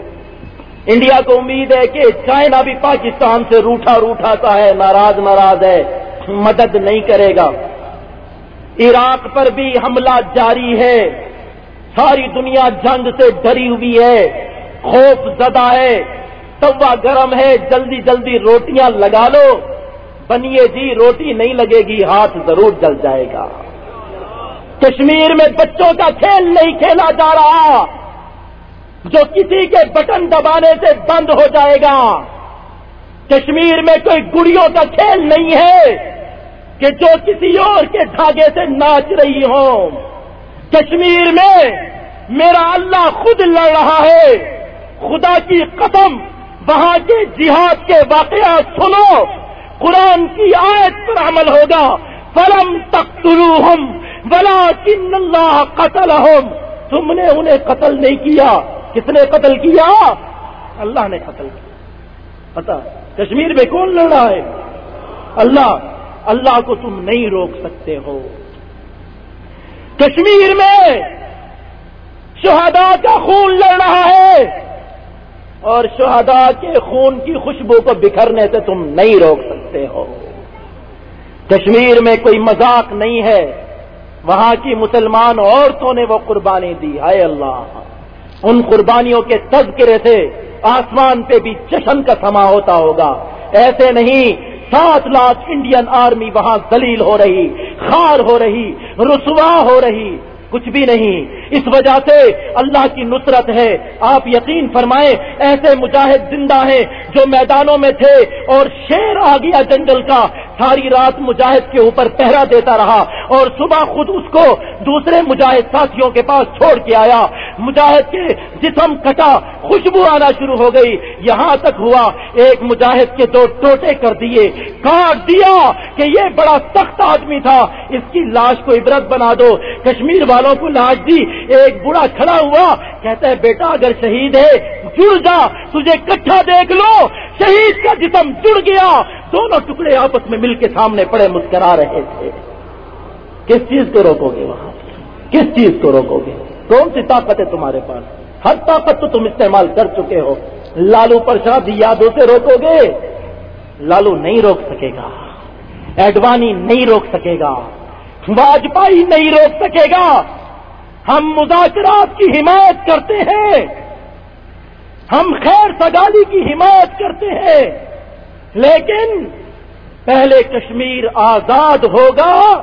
انڈیا کو امید ہے کہ چائنا بھی پاکستان سے روٹا روٹا سا ہے، ناراض ناراض ہے، مدد نہیں کرے گا۔ عراق پر بھی حملہ جاری ہے۔ ساری دنیا جنگ سے ڈری ہوئی ہے۔ خوف زدہ ہے، توا گرم ہے، جلدی جلدی روٹیاں لگا لو۔ بنیے جی روٹی نہیں لگے گی، ہاتھ ضرور جل جائے گا۔ کشمیر میں بچوں کا کھیل نہیں کھیلا جا رہا۔ جو کسی کے بٹن دبانے سے بند ہو جائے گا۔ کشمیر میں کوئی گڑیوں کا کھیل نہیں ہے کہ جو کسی اور کے دھاگے سے ناچ رہی ہوں۔ کشمیر میں میرا اللہ خود لڑ رہا ہے۔ خدا کی قسم، وہاں کے جہاد کے واقعات سنو۔ قرآن کی آیت پر عمل ہوگا۔ فلم تک ہم بلا کن اللہ قتل تم نے انہیں قتل نہیں کیا۔ کس نے قتل کیا؟ اللہ نے قتل کیا۔ پتا کشمیر میں کون لڑ رہا ہے؟ اللہ۔ اللہ کو تم نہیں روک سکتے ہو۔ کشمیر میں شہداء کا خون لڑ رہا ہے۔ اور شہداء کے خون کی خوشبو کو بکھرنے سے تم نہیں روک سکتے ہو۔ کشمیر میں کوئی مذاق نہیں ہے۔ وہاں کی مسلمان عورتوں نے وہ قربانی دی۔ ہائے اللہ۔ ان قربانیوں کے تذکرے سے آسمان پہ بھی جشن کا سما ہوتا ہوگا۔ ایسے نہیں، سات لاکھ انڈین آرمی وہاں دلیل ہو رہی، خار ہو رہی، رسوا ہو رہی۔ کچھ بھی نہیں۔ اس وجہ سے اللہ کی نصرت ہے۔ آپ یقین فرمائیں، ایسے مجاہد زندہ ہیں جو میدانوں میں تھے اور شیر آ گیا جنگل کا۔ ساری رات مجاہد کے اوپر پہرا دیتا رہا اور صبح خود اس کو دوسرے مجاہد ساتھیوں کے پاس چھوڑ کے آیا۔ مجاہد کے جسم کٹا، خوشبو آنا شروع ہو گئی۔ یہاں تک ہوا، ایک مجاہد کے دو ٹوٹے کر دیے۔ کاٹ دیا کہ یہ بڑا سخت آدمی تھا۔ اس کی لاش کو عبرت بنا دو۔ کشمیر والے والوں کو لاش دی، ایک بڑا کھڑا ہوا کہتا ہے، بیٹا، اگر شہید ہے، جڑ جا، تجھے کٹھا دیکھ لو، شہید کا جسم جڑ گیا۔ دونوں ٹکڑے آپس میں مل کے سامنے پڑے، مسکرا رہے تھے۔ کس چیز کو روکو گے وہاں؟ کس چیز کو روکو گے؟ کون سی طاقت ہے تمہارے پاس؟ ہر طاقت تو تم استعمال کر چکے ہو۔ لالو پرساد یادوں سے روکو گے۔ لالو نہیں روک سکے گا۔ ایڈوانی نہیں روک سکے گا۔ واجپئی نہیں روک سکے گا۔ ہم مذاکرات کی حمایت کرتے ہیں۔ ہم خیر سگالی کی حمایت کرتے ہیں۔ لیکن پہلے کشمیر آزاد ہوگا،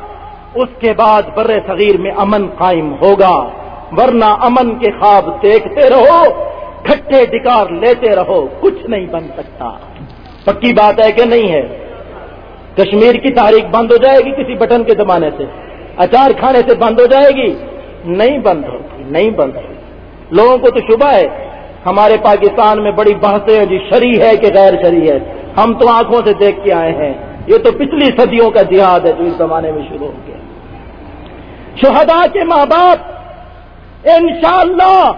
اس کے بعد بر صغیر میں امن قائم ہوگا۔ ورنہ امن کے خواب دیکھتے رہو کھٹے ڈکار لیتے رہو، کچھ نہیں بن سکتا۔ پکی بات ہے کہ نہیں ہے؟ کشمیر کی تاریخ بند ہو جائے گی کسی بٹن کے زمانے سے۔ اچار کھانے سے بند ہو جائے گی۔ نہیں بند ہوگی نہیں بند ہوگی لوگوں کو تو شبہ ہے، ہمارے پاکستان میں بڑی بحثیں جی شری ہے کہ غیر شری ہے۔ ہم تو آنکھوں سے دیکھ کے آئے ہیں۔ یہ تو پچھلی صدیوں کا جہاد ہے جو اس زمانے میں شروع ہو گیا۔ شہدا کے ماں باپ، انشاءاللہ،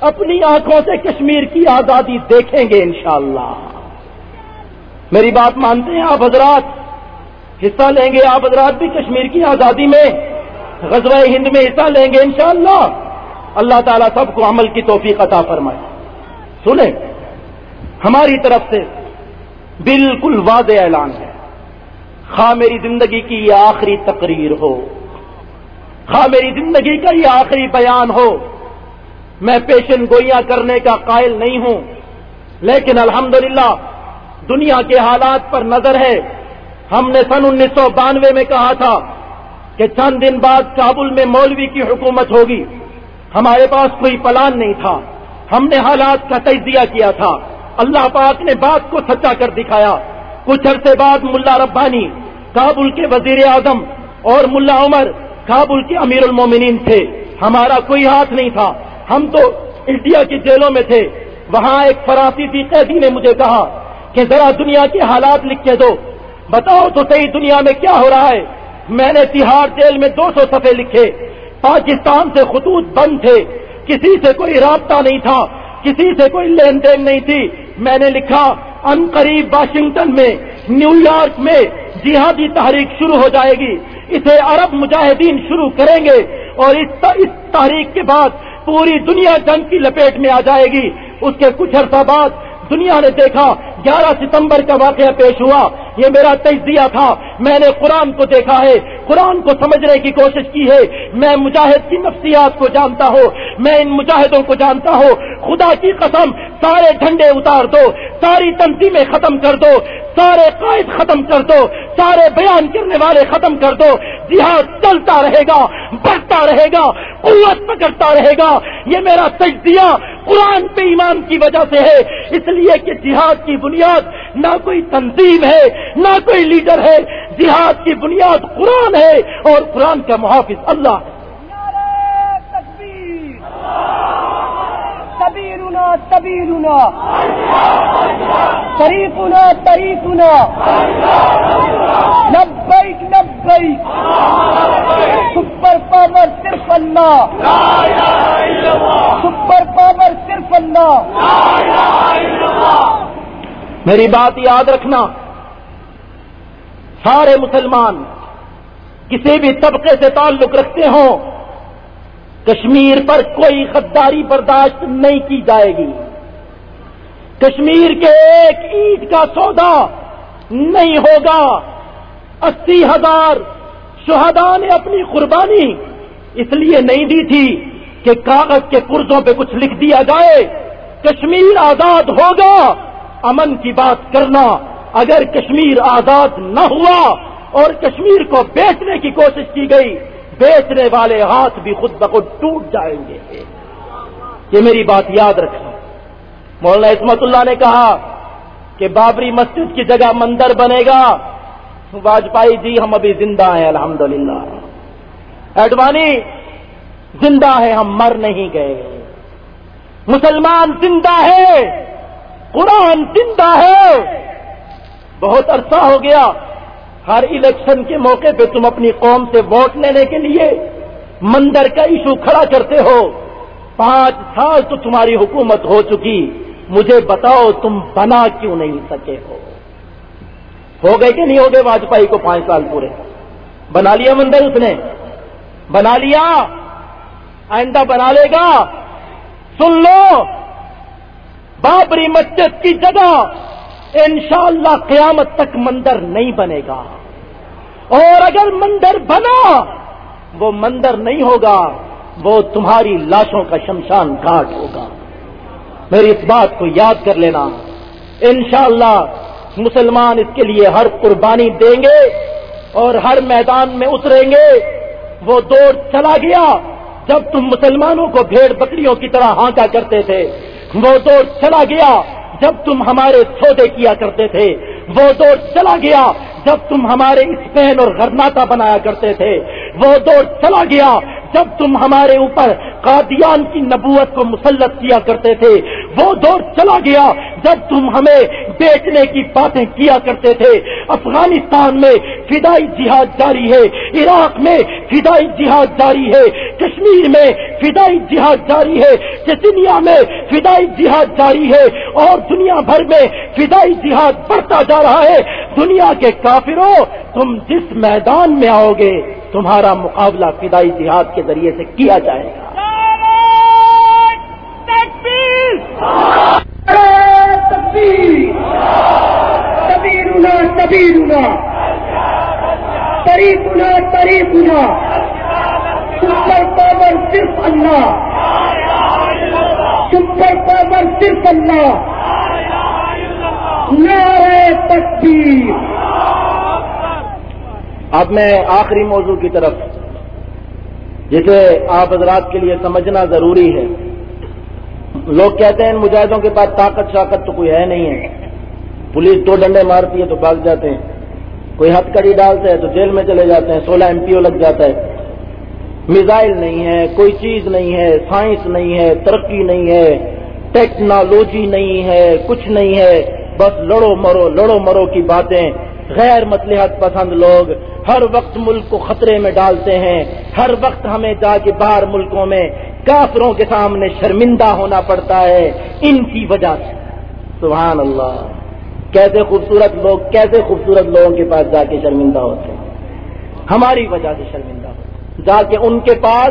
اپنی آنکھوں سے کشمیر کی آزادی دیکھیں گے انشاءاللہ۔ میری بات مانتے ہیں آپ حضرات؟ حصہ لیں گے آپ حضرات بھی کشمیر کی آزادی میں۔ غزوہ ہند میں حصہ لیں گے انشاءاللہ۔ اللہ تعالیٰ سب کو عمل کی توفیق عطا فرمائے۔ سنیں، ہماری طرف سے بالکل واضح اعلان ہے۔ خواہ میری زندگی کی یہ آخری تقریر ہو، خواہ میری زندگی کا یہ آخری بیان ہو، میں پیشن گوئیاں کرنے کا قائل نہیں ہوں۔ لیکن الحمدللہ دنیا کے حالات پر نظر ہے۔ ہم نے سن انیس سو بانوے میں کہا تھا کہ چند دن بعد کابل میں مولوی کی حکومت ہوگی۔ ہمارے پاس کوئی پلان نہیں تھا۔ ہم نے حالات کا تجزیہ کیا تھا۔ اللہ پاک نے بات کو سچا کر دکھایا۔ کچھ عرصے بعد ملا ربانی کابل کے وزیر اعظم اور ملا عمر کابل کے امیر المومنین تھے۔ ہمارا کوئی ہاتھ نہیں تھا۔ ہم تو انڈیا کی جیلوں میں تھے۔ وہاں ایک فرانسیسی قیدی نے مجھے کہا کہ ذرا دنیا کے حالات لکھ کے دو۔ بتاؤ تو صحیح دنیا میں کیا ہو رہا ہے؟ میں نے تہاڑ جیل میں دو سو صفحے لکھے۔ پاکستان سے خطوط بند تھے۔ کسی سے کوئی رابطہ نہیں تھا۔ کسی سے کوئی لین دین نہیں تھی۔ میں نے لکھا، ان قریب واشنگٹن میں، نیو یارک میں جہادی تحریک شروع ہو جائے گی۔ اسے عرب مجاہدین شروع کریں گے اور اس تحریک کے بعد پوری دنیا جنگ کی لپیٹ میں آ جائے گی۔ اس کے کچھ عرصہ بعد دنیا نے دیکھا، گیارہ ستمبر کا واقعہ پیش ہوا۔ یہ میرا تجزیہ تھا۔ میں نے قرآن کو دیکھا ہے۔ قرآن کو سمجھنے کی کوشش کی ہے۔ میں مجاہد کی نفسیات کو جانتا ہوں۔ میں ان مجاہدوں کو جانتا ہوں۔ خدا کی قسم، سارے جھنڈے اتار دو۔ ساری تنظیمیں ختم کر دو۔ سارے قائد ختم کر دو۔ سارے بیان کرنے والے ختم کر دو۔ جہاد چلتا رہے گا، بڑھتا رہے گا، قوت پکڑتا رہے گا۔ یہ میرا تجزیہ قرآن پہ ایمان کی وجہ سے ہے۔ اس لیے کہ جہاد کی بنیاد نہ کوئی تنظیم ہے، نہ کوئی لیڈر ہے۔ جہاد کی بنیاد قرآن ہے اور قرآن کا محافظ اللہ ہے تبیرنا شریفنا تریفنا لبیک لبیک۔ سپر پاور صرف اللہ۔ سپر پاور صرف اللہ۔ میری بات یاد رکھنا۔ سارے مسلمان کسی بھی طبقے سے تعلق رکھتے ہوں، کشمیر پر کوئی غداری برداشت نہیں کی جائے گی۔ کشمیر کے ایک عید کا سودا نہیں ہوگا۔ اسی ہزار شہدا نے اپنی قربانی اس لیے نہیں دی تھی کہ کاغذ کے پرزوں پہ کچھ لکھ دیا جائے۔ کشمیر آزاد ہوگا۔ امن کی بات کرنا، اگر کشمیر آزاد نہ ہوا اور کشمیر کو بیچنے کی کوشش کی گئی۔ بیچنے والے ہاتھ بھی خود بخود ٹوٹ جائیں گے۔ یہ میری بات یاد رکھنا۔ مولانا عصمت اللہ نے کہا کہ بابری مسجد کی جگہ مندر بنے گا۔ واجپئی جی ہم ابھی زندہ ہیں، الحمدللہ۔ ایڈوانی، زندہ ہے ہم مر نہیں گئے۔ مسلمان زندہ ہے، قرآن زندہ ہے۔ بہت عرصہ ہو گیا۔ ہر الیکشن کے موقع پہ تم اپنی قوم سے ووٹ لینے کے لیے مندر کا ایشو کھڑا کرتے ہو۔ پانچ سال تو تمہاری حکومت ہو چکی۔ مجھے بتاؤ تم بنا کیوں نہیں سکے ہو۔ ہو گئے کہ نہیں ہو گئے واجپئی کو پانچ سال پورے؟ بنا لیا مندر اس نے۔ بنا لیا۔ آئندہ بنا لے گا۔ سن لو۔ بابری مسجد کی جگہ انشاءاللہ قیامت تک مندر نہیں بنے گا۔ اور اگر مندر بنا، وہ مندر نہیں ہوگا، وہ تمہاری لاشوں کا شمشان گھاٹ ہوگا۔ میری اس بات کو یاد کر لینا۔ انشاءاللہ مسلمان اس کے لیے ہر قربانی دیں گے اور ہر میدان میں اتریں گے۔ وہ دوڑ چلا گیا۔ جب تم مسلمانوں کو بھیڑ بکریوں کی طرح ہانکا کرتے تھے، وہ دور چلا گیا۔ جب تم ہمارے سودے کیا کرتے تھے، وہ دور چلا گیا۔ جب تم ہمارے اسپین اور غرناتا بنایا کرتے تھے، وہ دور چلا گیا۔ جب تم ہمارے اوپر قادیان کی نبوت کو مسلط کیا کرتے تھے، وہ دور چلا گیا۔ جب تم ہمیں بیچنے کی باتیں کیا کرتے تھے، افغانستان میں فدائی جہاد جاری ہے، عراق میں فدائی جہاد جاری ہے، کشمیر میں فدائی جہاد جاری ہے، چچنیا میں فدائی جہاد جاری ہے اور دنیا بھر میں فدائی جہاد بڑھتا جا رہا ہے۔ دنیا کے کافروں، تم جس میدان میں آؤ گے۔ تمہارا مقابلہ فدائی جہاد کے ذریعے سے کیا جائے گا؟ تبیرنا تبیرنا سپر پاور صرف اللہ سپر پاور صرف اللہ نعرہ تکبیر! اب میں آخری موضوع کی طرف، جسے آپ حضرات کے لیے سمجھنا ضروری ہے۔ لوگ کہتے ہیں، ان مجاہدوں کے پاس طاقت، شاقت تو کوئی ہے نہیں ہے۔ پولیس دو ڈنڈے مارتی ہے تو بھاگ جاتے ہیں۔ کوئی ہتھ کڑی ڈالتا ہے تو جیل میں چلے جاتے ہیں۔ سولہ ایم پی او لگ جاتا ہے۔ میزائل نہیں ہے، کوئی چیز نہیں ہے، سائنس نہیں ہے، ترقی نہیں ہے، ٹیکنالوجی نہیں ہے، کچھ نہیں ہے۔ بس لڑو مرو لڑو مرو کی باتیں۔ غیر مصلحت پسند لوگ ہر وقت ملک کو خطرے میں ڈالتے ہیں۔ ہر وقت ہمیں جا کے باہر ملکوں میں کافروں کے سامنے شرمندہ ہونا پڑتا ہے۔ ان کی وجہ سے۔ سبحان اللہ۔ کیسے خوبصورت لوگ، کیسے خوبصورت لوگوں کے پاس جا کے شرمندہ ہوتے ہیں۔ ہماری وجہ سے شرمندہ ہوتے جا کے ان کے پاس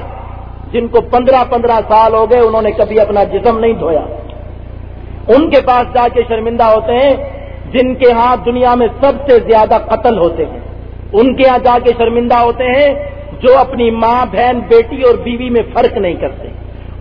جن کو پندرہ پندرہ سال ہو گئے، انہوں نے کبھی اپنا جسم نہیں دھویا۔ ان کے پاس جا کے شرمندہ ہوتے ہیں۔ جن کے ہاں دنیا میں سب سے زیادہ قتل ہوتے ہیں، ان کے ہاں جا کے شرمندہ ہوتے ہیں جو اپنی ماں، بہن، بیٹی اور بیوی میں فرق نہیں کرتے۔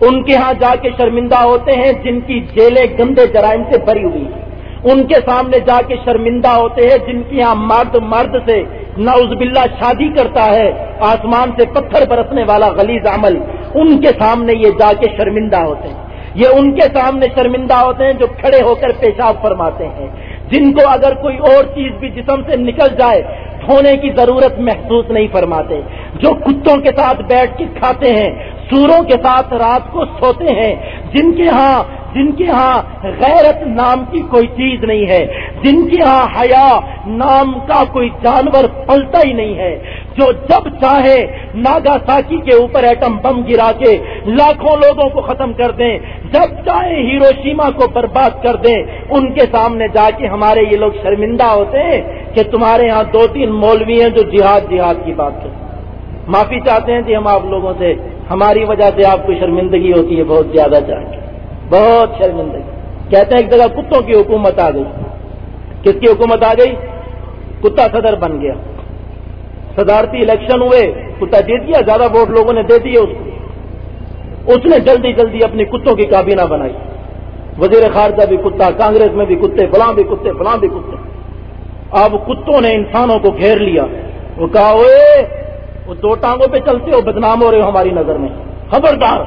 ان کے ہاں جا کے شرمندہ ہوتے ہیں جن کی جیلیں گندے جرائم سے بھری ہوئی ہیں۔ ان کے سامنے جا کے شرمندہ ہوتے ہیں جن کی یہاں مرد مرد سے نعوذ باللہ شادی کرتا ہے، آسمان سے پتھر برسنے والا غلیظ عمل۔ ان کے سامنے یہ جا کے شرمندہ ہوتے ہیں۔ یہ ان کے سامنے شرمندہ ہوتے ہیں جو کھڑے ہو کر پیشاب فرماتے ہیں۔ جن کو اگر کوئی اور چیز بھی جسم سے نکل جائے، دھونے کی ضرورت محسوس نہیں فرماتے۔ جو کتوں کے ساتھ بیٹھ کے کھاتے ہیں، سوروں کے ساتھ رات کو سوتے ہیں، جن کے ہاں جن کے ہاں غیرت نام کی کوئی چیز نہیں ہے، جن کے ہاں حیا نام کا کوئی جانور پلتا ہی نہیں ہے۔ جو جب چاہے ناگا ساکی کے اوپر ایٹم بم گرا کے لاکھوں لوگوں کو ختم کر دیں، جب چاہے ہیروشیما کو برباد کر دیں، ان کے سامنے جا کے ہمارے یہ لوگ شرمندہ ہوتے ہیں کہ تمہارے ہاں دو تین مولوی ہیں جو جہاد جہاد کی بات کرتے معافی چاہتے ہیں جی ہم آپ لوگوں سے، ہماری وجہ سے آپ کو شرمندگی ہوتی ہے بہت زیادہ چاہ کے۔ بہت شرمندگی۔ کہتے ہیں ایک جگہ کتوں کی حکومت آ گئی؟ کس کی حکومت آ گئی؟ کتا صدر بن گیا۔ صدارتی الیکشن ہوئے، کتا دے دیا، زیادہ ووٹ لوگوں نے دے دیے اس کو۔ اس نے جلدی جلدی اپنی کتوں کی کابینہ بنائی۔ وزیر خارجہ بھی کتا، کانگریس میں بھی کتے، فلاں بھی کتے، فلاں بھی کتے۔ اب کتوں نے انسانوں کو گھیر لیا۔ وہ کہا ہوئے وہ دو ٹانگوں پہ چلتے ہو، بدنام ہو رہے ہو ہماری نظر میں۔ خبردار۔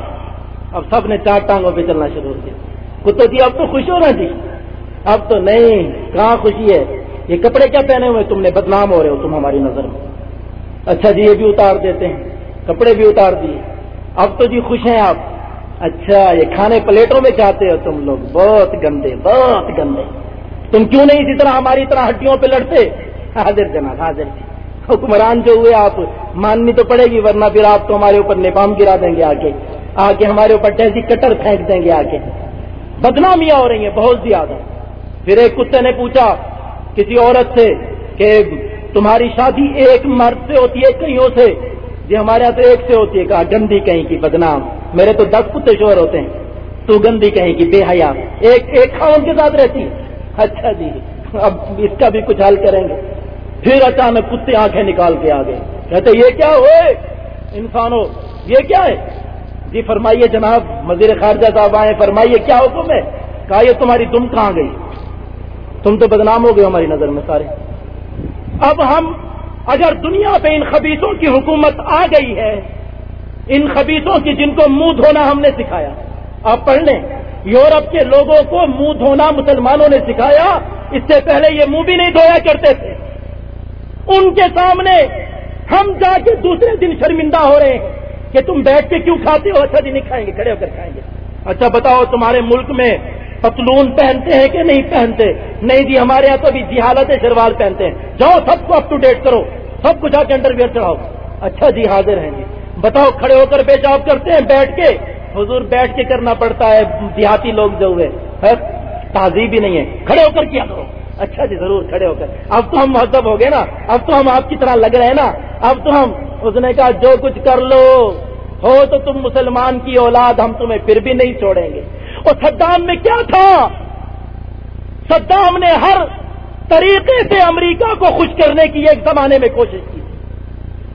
اب سب نے چار ٹانگوں پہ چلنا شروع کیا۔ کتے جی اب تو خوش ہو رہا جی۔ اب تو نہیں، کہاں خوشی ہے؟ یہ کپڑے کیا پہنے ہوئے تم نے بدنام ہو رہے ہو، تم ہماری نظر میں۔ اچھا جی یہ بھی اتار دیتے ہیں۔ کپڑے بھی اتار دیے۔ اب تو جی خوش ہیں آپ۔ اچھا یہ کھانے پلیٹوں میں چاہتے ہو تم لوگ۔ بہت گندے بہت گندے۔ تم کیوں نہیں اسی طرح ہماری طرح ہڈیوں پہ لڑتے؟ حاضر جناب، حاضر۔ حکمران جو ہوئے آپ، ماننی تو پڑے گی، ورنہ پھر آپ تو ہمارے اوپر نیپام گرا دیں گے آ کے آ کے ہمارے اوپر ڈیزی کٹر پھینک دیں گے آ کے بدنامیاں ہو رہی ہیں، بہت زیادہ۔ پھر ایک کتے نے پوچھا، کسی عورت سے کہ تمہاری شادی ایک مرد سے ہوتی ہے، کئیوں سے؟ جی ہمارے یہاں تو ایک سے ہوتی ہے، کہا، گندی کہیں کی بدنام۔ میرے تو دس کتے شور ہوتے ہیں۔ تو گندی کہیں کی بے حیا۔ ایک ایک خاون کے ساتھ رہتی۔ اچھا جی اب اس کا بھی کچھ حل کریں گے۔ پھر اچانک کتے آنکھیں نکال کے آ گئے۔ کہتے، یہ کیا ہوئے انسانوں، یہ کیا ہے؟ جی فرمائیے جناب مزیر خارجہ صاحب آئے، فرمائیے کیا حکم ہے؟ کہا، یہ تمہاری دم کہاں گئی؟ تم تو بدنام ہو گئے ہماری نظر میں سارے۔ اب ہم اگر دنیا پہ ان خبیصوں کی حکومت آ گئی ہے۔ ان خبیصوں کی جن کو منہ دھونا ہم نے سکھایا۔ آپ پڑھ لیں۔ یورپ کے لوگوں کو منہ دھونا مسلمانوں نے سکھایا۔ اس سے پہلے یہ منہ بھی نہیں دھویا کرتے تھے۔ ان کے سامنے ہم جا کے دوسرے دن شرمندہ ہو رہے ہیں کہ تم بیٹھ کے کیوں کھاتے ہو؟ اچھا جی نہیں کھائیں گے، کھڑے ہو کر کھائیں گے۔ اچھا بتاؤ تمہارے ملک میں پتلون پہنتے ہیں کہ نہیں پہنتے؟ نہیں جی ہمارے یہاں تو بھی جہالت شروال پہنتے ہیں۔ جاؤ، سب کو اپ ٹو ڈیٹ کرو۔ سب کو جا کے انڈر ویئر چڑھاؤ۔ اچھا جی حاضر ہیں جی۔ بتاؤ، کھڑے ہو کر پیشاب کرتے ہیں بیٹھ کے؟ حضور بیٹھ کے کرنا پڑتا ہے۔ دیہاتی لوگ جو ہوئے ہاں؟ تہذیب بھی نہیں ہے۔ کھڑے ہو کر کیا کرو؟ اچھا جی ضرور کھڑے ہو کر۔ اب تو ہم مہذب ہو گئے نا۔ اب تو ہم آپ کی طرح لگ رہے ہیں نا۔ اب تو ہم، اس نے کہا، جو کچھ کر لو۔ ہو تو تم مسلمان کی اولاد، ہم تمہیں پھر بھی نہیں چھوڑیں گے۔ اور صدام میں کیا تھا؟ صدام نے ہر طریقے سے امریکہ کو خوش کرنے کی ایک زمانے میں کوشش کی۔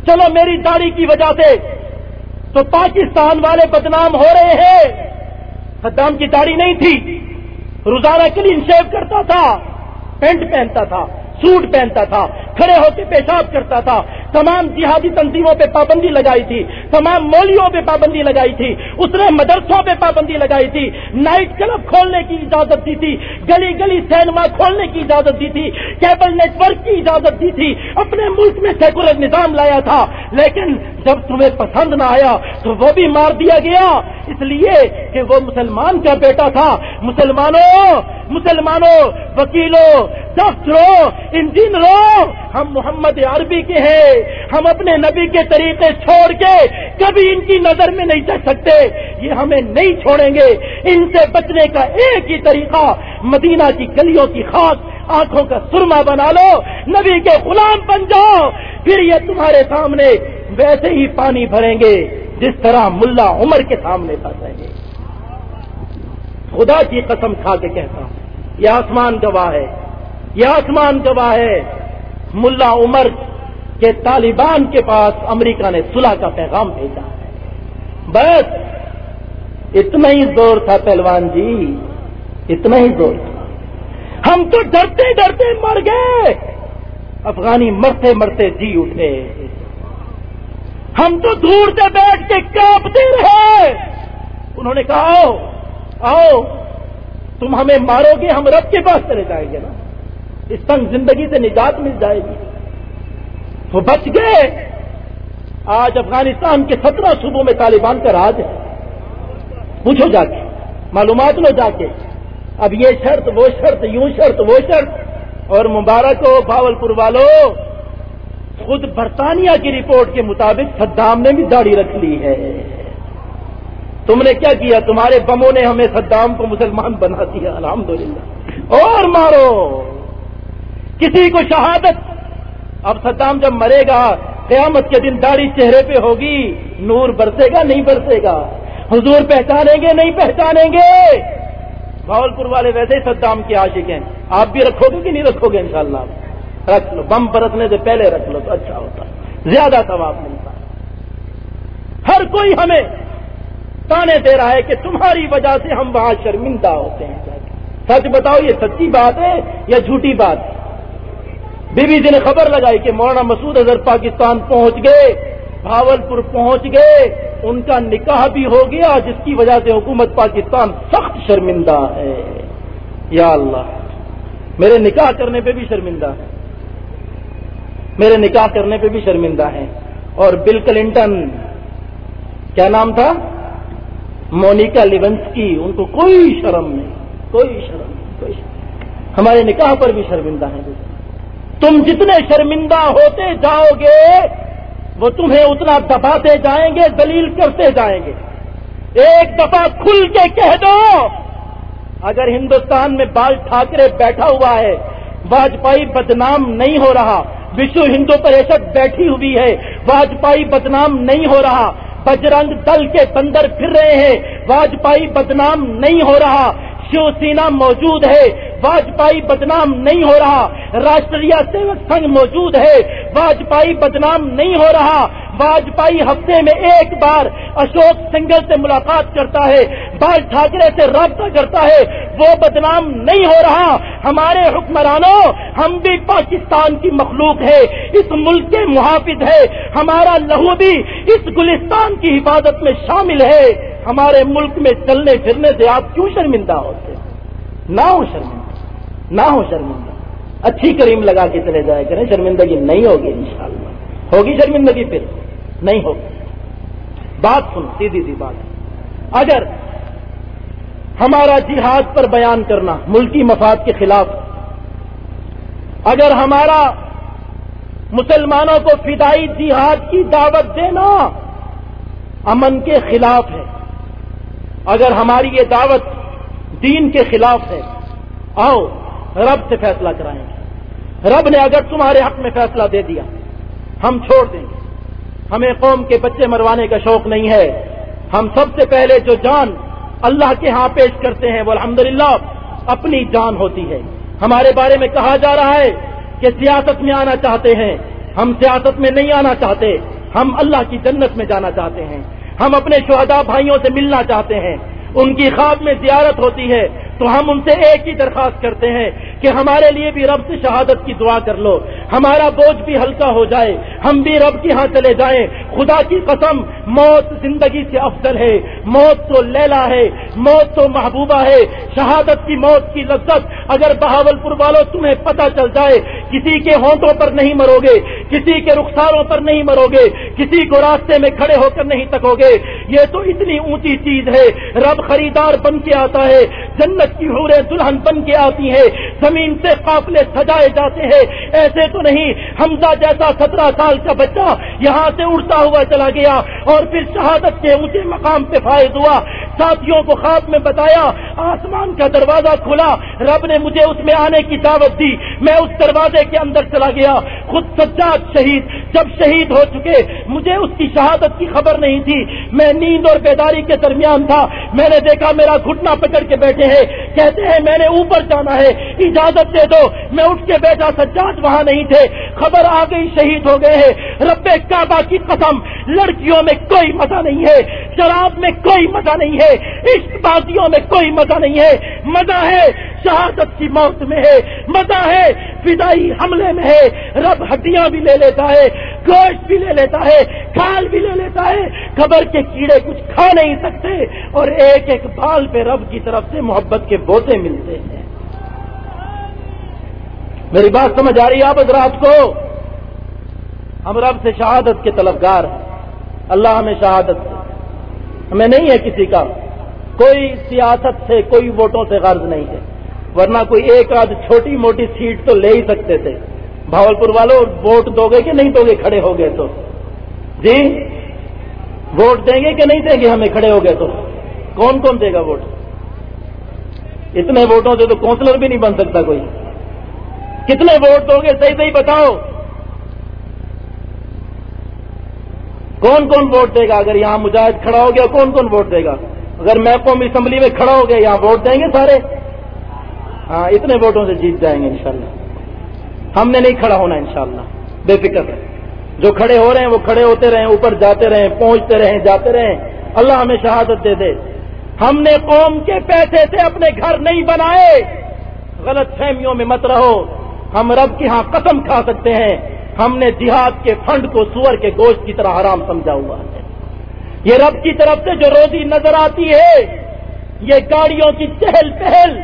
چلو میری داڑھی کی وجہ سے تو پاکستان والے بدنام ہو رہے ہیں۔ صدام کی داڑھی نہیں تھی۔ روزانہ کلین شیو کرتا تھا، پینٹ پہنتا تھا، سوٹ پہنتا تھا۔ کھڑے ہو کے پیشاب کرتا تھا۔ تمام جہادی تنظیموں پہ پابندی لگائی تھی۔ تمام مولیوں پہ پابندی لگائی تھی۔ اس نے مدرسوں پہ پابندی لگائی تھی۔ نائٹ کلب کھولنے کی اجازت دی تھی۔ گلی گلی سینما کھولنے کی اجازت دی تھی۔ کیبل نیٹ ورک کی اجازت دی تھی۔ اپنے ملک میں سیکولر نظام لایا تھا۔ لیکن جب تمہیں پسند نہ آیا تو وہ بھی مار دیا گیا۔ اس لیے کہ وہ مسلمان کا بیٹا تھا۔ مسلمانوں مسلمانوں، وکیلوں ڈاکٹروں انجینئروں، ہم محمد عربی کے ہیں۔ ہم اپنے نبی کے طریقے چھوڑ کے کبھی ان کی نظر میں نہیں چڑھ سکتے۔ یہ ہمیں نہیں چھوڑیں گے۔ ان سے بچنے کا ایک ہی طریقہ، مدینہ کی گلیوں کی خاص آنکھوں کا سرما بنا لو، نبی کے غلام بن جاؤ، پھر یہ تمہارے سامنے ویسے ہی پانی بھریں گے، جس طرح ملا عمر کے سامنے پھنسیں گے خدا کی قسم کھا کے کہتا ہوں، یہ آسمان گواہ ہے، یہ آسمان گواہ ہے۔ ملا عمر کے طالبان کے پاس امریکہ نے صلح کا پیغام بھیجا۔ بس، اتنا ہی زور تھا پہلوان جی اتنا ہی زور تھا۔ ہم تو ڈرتے ڈرتے مر گئے۔ افغانی مرتے مرتے جی اٹھے۔ ہم تو دور سے بیٹھ کے کاپتے رہے۔ انہوں نے کہا، آؤ آؤ، تم ہمیں مارو گے، ہم رب کے پاس چلے جائیں گے نا۔ اس تنگ زندگی سے نجات مل جائے گی۔ تو بچ گئے۔ آج افغانستان کے سترہ صوبوں میں طالبان کا راج ہے۔ پوچھو جا کے، معلومات لو جا کے۔ اب یہ شرط، وہ شرط، یوں شرط، وہ شرط۔ اور مبارک ہو باول پور والوں خود برطانیہ کی رپورٹ کے مطابق صدام نے بھی داڑھی رکھ لی ہے۔ تم نے کیا کیا؟ تمہارے بموں نے ہمیں صدام کو مسلمان بنا دیا، الحمدللہ۔ اور مارو، کسی کو شہادت۔ اب صدام جب مرے گا، قیامت کے دن داڑھی چہرے پہ ہوگی، نور برسے گا، نہیں برسے گا۔ حضور پہچانیں گے، نہیں پہچانیں گے۔ بھاول پور والے ویسے ہی صدام کے عاشق ہیں۔ آپ بھی رکھو گے کہ نہیں رکھو گے انشاءاللہ؟ رکھ لو، بم برسنے سے پہلے رکھ لو تو اچھا ہوتا۔ زیادہ ثواب ملتا ہر کوئی ہمیں تانے دے رہا ہے کہ تمہاری وجہ سے ہم وہاں شرمندہ ہوتے ہیں۔ سچ بتاؤ، یہ سچی بات ہے یا جھوٹی بات؟ ہے بی بی جی نے خبر لگائی کہ مولانا مسعود اظہر پاکستان پہنچ گئے بھاول پور پہنچ گئے۔ ان کا نکاح بھی ہو گیا، جس کی وجہ سے حکومت پاکستان سخت شرمندہ ہے۔ یا اللہ، میرے نکاح کرنے پہ بھی شرمندہ ہے۔ میرے نکاح کرنے پہ بھی شرمندہ ہیں اور بل کلنٹن، کیا نام تھا؟ مونیکا لیونس کی ان کو کوئی شرم نہیں، کوئی شرم نہیں، کوئی شرم ہمارے نکاح پر بھی شرمندہ ہیں۔ تم جتنے شرمندہ ہوتے جاؤ گے وہ تمہیں اتنا دباتے جائیں گے دلیل کرتے جائیں گے۔ ایک دفعہ کھل کے کہہ دو، اگر ہندوستان میں بال ٹھاکرے بیٹھا ہوا ہے واجپئی بدنام نہیں ہو رہا، وشو ہندو پریشد بیٹھی ہوئی ہے واجپئی بدنام نہیں ہو رہا، بجرنگ دل کے بندر پھر رہے ہیں واجپئی بدنام نہیں ہو رہا، شیو سینا موجود ہے واجپئی بدنام نہیں ہو رہا۔ راشٹریہ سیوک سنگھ موجود ہے۔ واجپئی بدنام نہیں ہو رہا۔ واجپئی ہفتے میں ایک بار اشوک سنگل سے ملاقات کرتا ہے۔ بال ٹھاکرے سے رابطہ کرتا ہے۔ وہ بدنام نہیں ہو رہا۔ ہمارے حکمرانوں، ہم بھی پاکستان کی مخلوق ہے اس ملک کے محافظ ہے ہمارا لہو بھی اس گلستان کی حفاظت میں شامل ہے۔ ہمارے ملک میں چلنے پھرنے سے آپ کیوں شرمندہ ہوتے؟ نہ ہو شرمندہ۔ نہ ہو شرمندہ۔ اچھی کریم لگا کے چلے جائے کریں، شرمندگی نہیں ہوگی انشاءاللہ۔ ہوگی شرمندگی پھر؟ نہیں ہوگی۔ بات سن، سیدھی سی بات۔ اگر ہمارا جہاد پر بیان کرنا ملکی مفاد کے خلاف، اگر ہمارا مسلمانوں کو فدائی جہاد کی دعوت دینا امن کے خلاف ہے، اگر ہماری یہ دعوت دین کے خلاف ہے، آؤ رب سے فیصلہ کرائیں گے۔ رب نے اگر تمہارے حق میں فیصلہ دے دیا، ہم چھوڑ دیں گے۔ ہمیں قوم کے بچے مروانے کا شوق نہیں ہے۔ ہم سب سے پہلے جو جان اللہ کے ہاں پیش کرتے ہیں، وہ الحمدللہ اپنی جان ہوتی ہے۔ ہمارے بارے میں کہا جا رہا ہے کہ سیاست میں آنا چاہتے ہیں۔ ہم سیاست میں نہیں آنا چاہتے۔ ہم اللہ کی جنت میں جانا چاہتے ہیں۔ ہم اپنے شہداء بھائیوں سے ملنا چاہتے ہیں۔ ان کی خواب میں زیارت ہوتی ہے، تو ہم ان سے ایک ہی درخواست کرتے ہیں کہ ہمارے لیے بھی رب سے شہادت کی دعا کر لو۔ ہمارا بوجھ بھی ہلکا ہو جائے۔ ہم بھی رب کے ہاں چلے جائیں۔ خدا کی قسم، موت زندگی سے افضل ہے۔ موت تو لیلا ہے۔ موت تو محبوبہ ہے۔ شہادت کی موت کی لذت۔ اگر بہاول پور والوں تمہیں پتہ چل جائے، کسی کے ہونٹوں پر نہیں مرو گے۔ کسی کے رخساروں پر نہیں مرو گے۔ کسی کو راستے میں کھڑے ہو کر نہیں تکو گے۔ یہ تو اتنی اونچی چیز ہے۔ رب خریدار بن کے آتا ہے۔ جنت کی حوریں دلہن بن کے آتی ہیں، زمین سے قافلے سجائے جاتے ہیں۔ ایسے تو نہیں، حمزہ جیسا سترہ سال کا بچہ یہاں سے اڑتا ہوا چلا گیا اور پھر شہادت کے اونچے مقام پہ فائد ہوا۔ ساتھیوں کو خواب میں بتایا آسمان کا دروازہ کھلا، رب نے مجھے اس میں آنے کی دعوت دی۔ میں اس دروازے کے اندر چلا گیا۔ خود سجاد شہید۔ جب شہید ہو چکے، مجھے اس کی شہادت کی خبر نہیں تھی۔ میں نیند اور بیداری کے درمیان تھا۔ میں نے دیکھا، میرا گھٹنا پکڑ کے بیٹھے ہیں۔ کہتے ہیں، میں نے اوپر جانا ہے۔ اجازت دے دو۔ میں اٹھ کے بیٹھا، سجاد وہاں نہیں تھے۔ خبر آ گئی، شہید ہو گئے ہیں۔ رب کعبہ کی قسم، لڑکیوں میں کوئی مزہ نہیں ہے۔ شراب میں کوئی مزہ نہیں ہے۔ عشق بازیوں میں کوئی مزہ نہیں ہے۔ مزہ ہے شہادت کی موت میں ہے۔ مزہ ہے فدائی حملے میں ہے۔ رب ہڈیاں بھی لے لیتا ہے، گوشت بھی لے لیتا ہے، کھال بھی لے لیتا ہے۔ خبر کے کیڑے کچھ کھا نہیں سکتے اور ایک ایک بال پہ رب کی طرف سے محبت کے بوتے ملتے ہیں۔ میری بات سمجھ آ رہی ہے آپ حضرات کو؟ ہم رب سے شہادت کے طلبگار ہیں۔ اللہ ہمیں شہادت ہمیں نہیں ہے کسی کا۔ کوئی سیاست سے کوئی ووٹوں سے غرض نہیں ہے۔ ورنہ کوئی ایک آدھ چھوٹی موٹی سیٹ تو لے ہی سکتے تھے۔ بھاول پور والوں ووٹ دو گے کہ نہیں دو گے؟ کھڑے ہو گئے تو۔ جی؟ ووٹ دیں گے کہ نہیں دیں گے؟ ہمیں کھڑے ہو گئے تو۔ کون کون دے گا ووٹ؟ اتنے ووٹوں سے تو کونسلر بھی نہیں بن سکتا کوئی۔ کتنے ووٹ دو گے؟ صحیح صحیح بتاؤ۔ کون کون ووٹ دے گا؟ اگر یہاں مجاہد کھڑا ہو گیا، کون کون ووٹ دے گا؟ اگر میں قومی اسمبلی میں کھڑا ہو گیا، یہاں ووٹ دیں گے سارے؟ ہاں اتنے ووٹوں سے جیت جائیں گے انشاءاللہ۔ ہم نے نہیں کھڑا ہونا انشاءاللہ، بے فکر۔ ہے جو کھڑے ہو رہے ہیں، وہ کھڑے ہوتے رہیں، اوپر جاتے رہیں، پہنچتے رہیں، جاتے رہیں۔ اللہ ہمیں شہادت دے دے۔ ہم نے قوم کے پیسے سے اپنے گھر نہیں بنائے۔ غلط فہمیوں میں مت رہو۔ ہم رب کی ہاں قسم کھا سکتے ہیں۔ ہم نے جہاد کے فنڈ کو سور کے گوشت کی طرح حرام سمجھا ہوا ہے۔ یہ رب کی طرف سے جو روزی نظر آتی ہے، یہ گاڑیوں کی چہل پہل،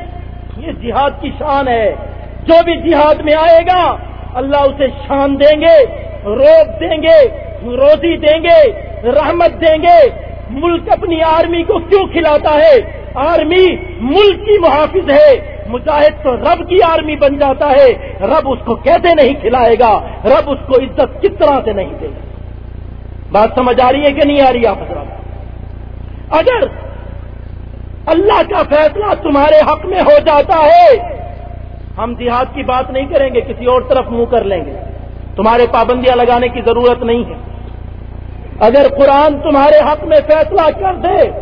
یہ جہاد کی شان ہے۔ جو بھی جہاد میں آئے گا، اللہ اسے شان دیں گے روک دیں گے، روزی دیں گے، رحمت دیں گے۔ ملک اپنی آرمی کو کیوں کھلاتا ہے؟ آرمی ملک کی محافظ ہے۔ مجاہد تو رب کی آرمی بن جاتا ہے۔ رب اس کو کیسے نہیں کھلائے گا؟ رب اس کو عزت کس طرح سے نہیں دے گا؟ بات سمجھ آ رہی ہے کہ نہیں آ رہی آپ حضرات؟ اگر اللہ کا فیصلہ تمہارے حق میں ہو جاتا ہے، ہم جہاد کی بات نہیں کریں گے، کسی اور طرف منہ کر لیں گے۔ تمہارے پابندیاں لگانے کی ضرورت نہیں ہے۔ اگر قرآن تمہارے حق میں فیصلہ کر دے،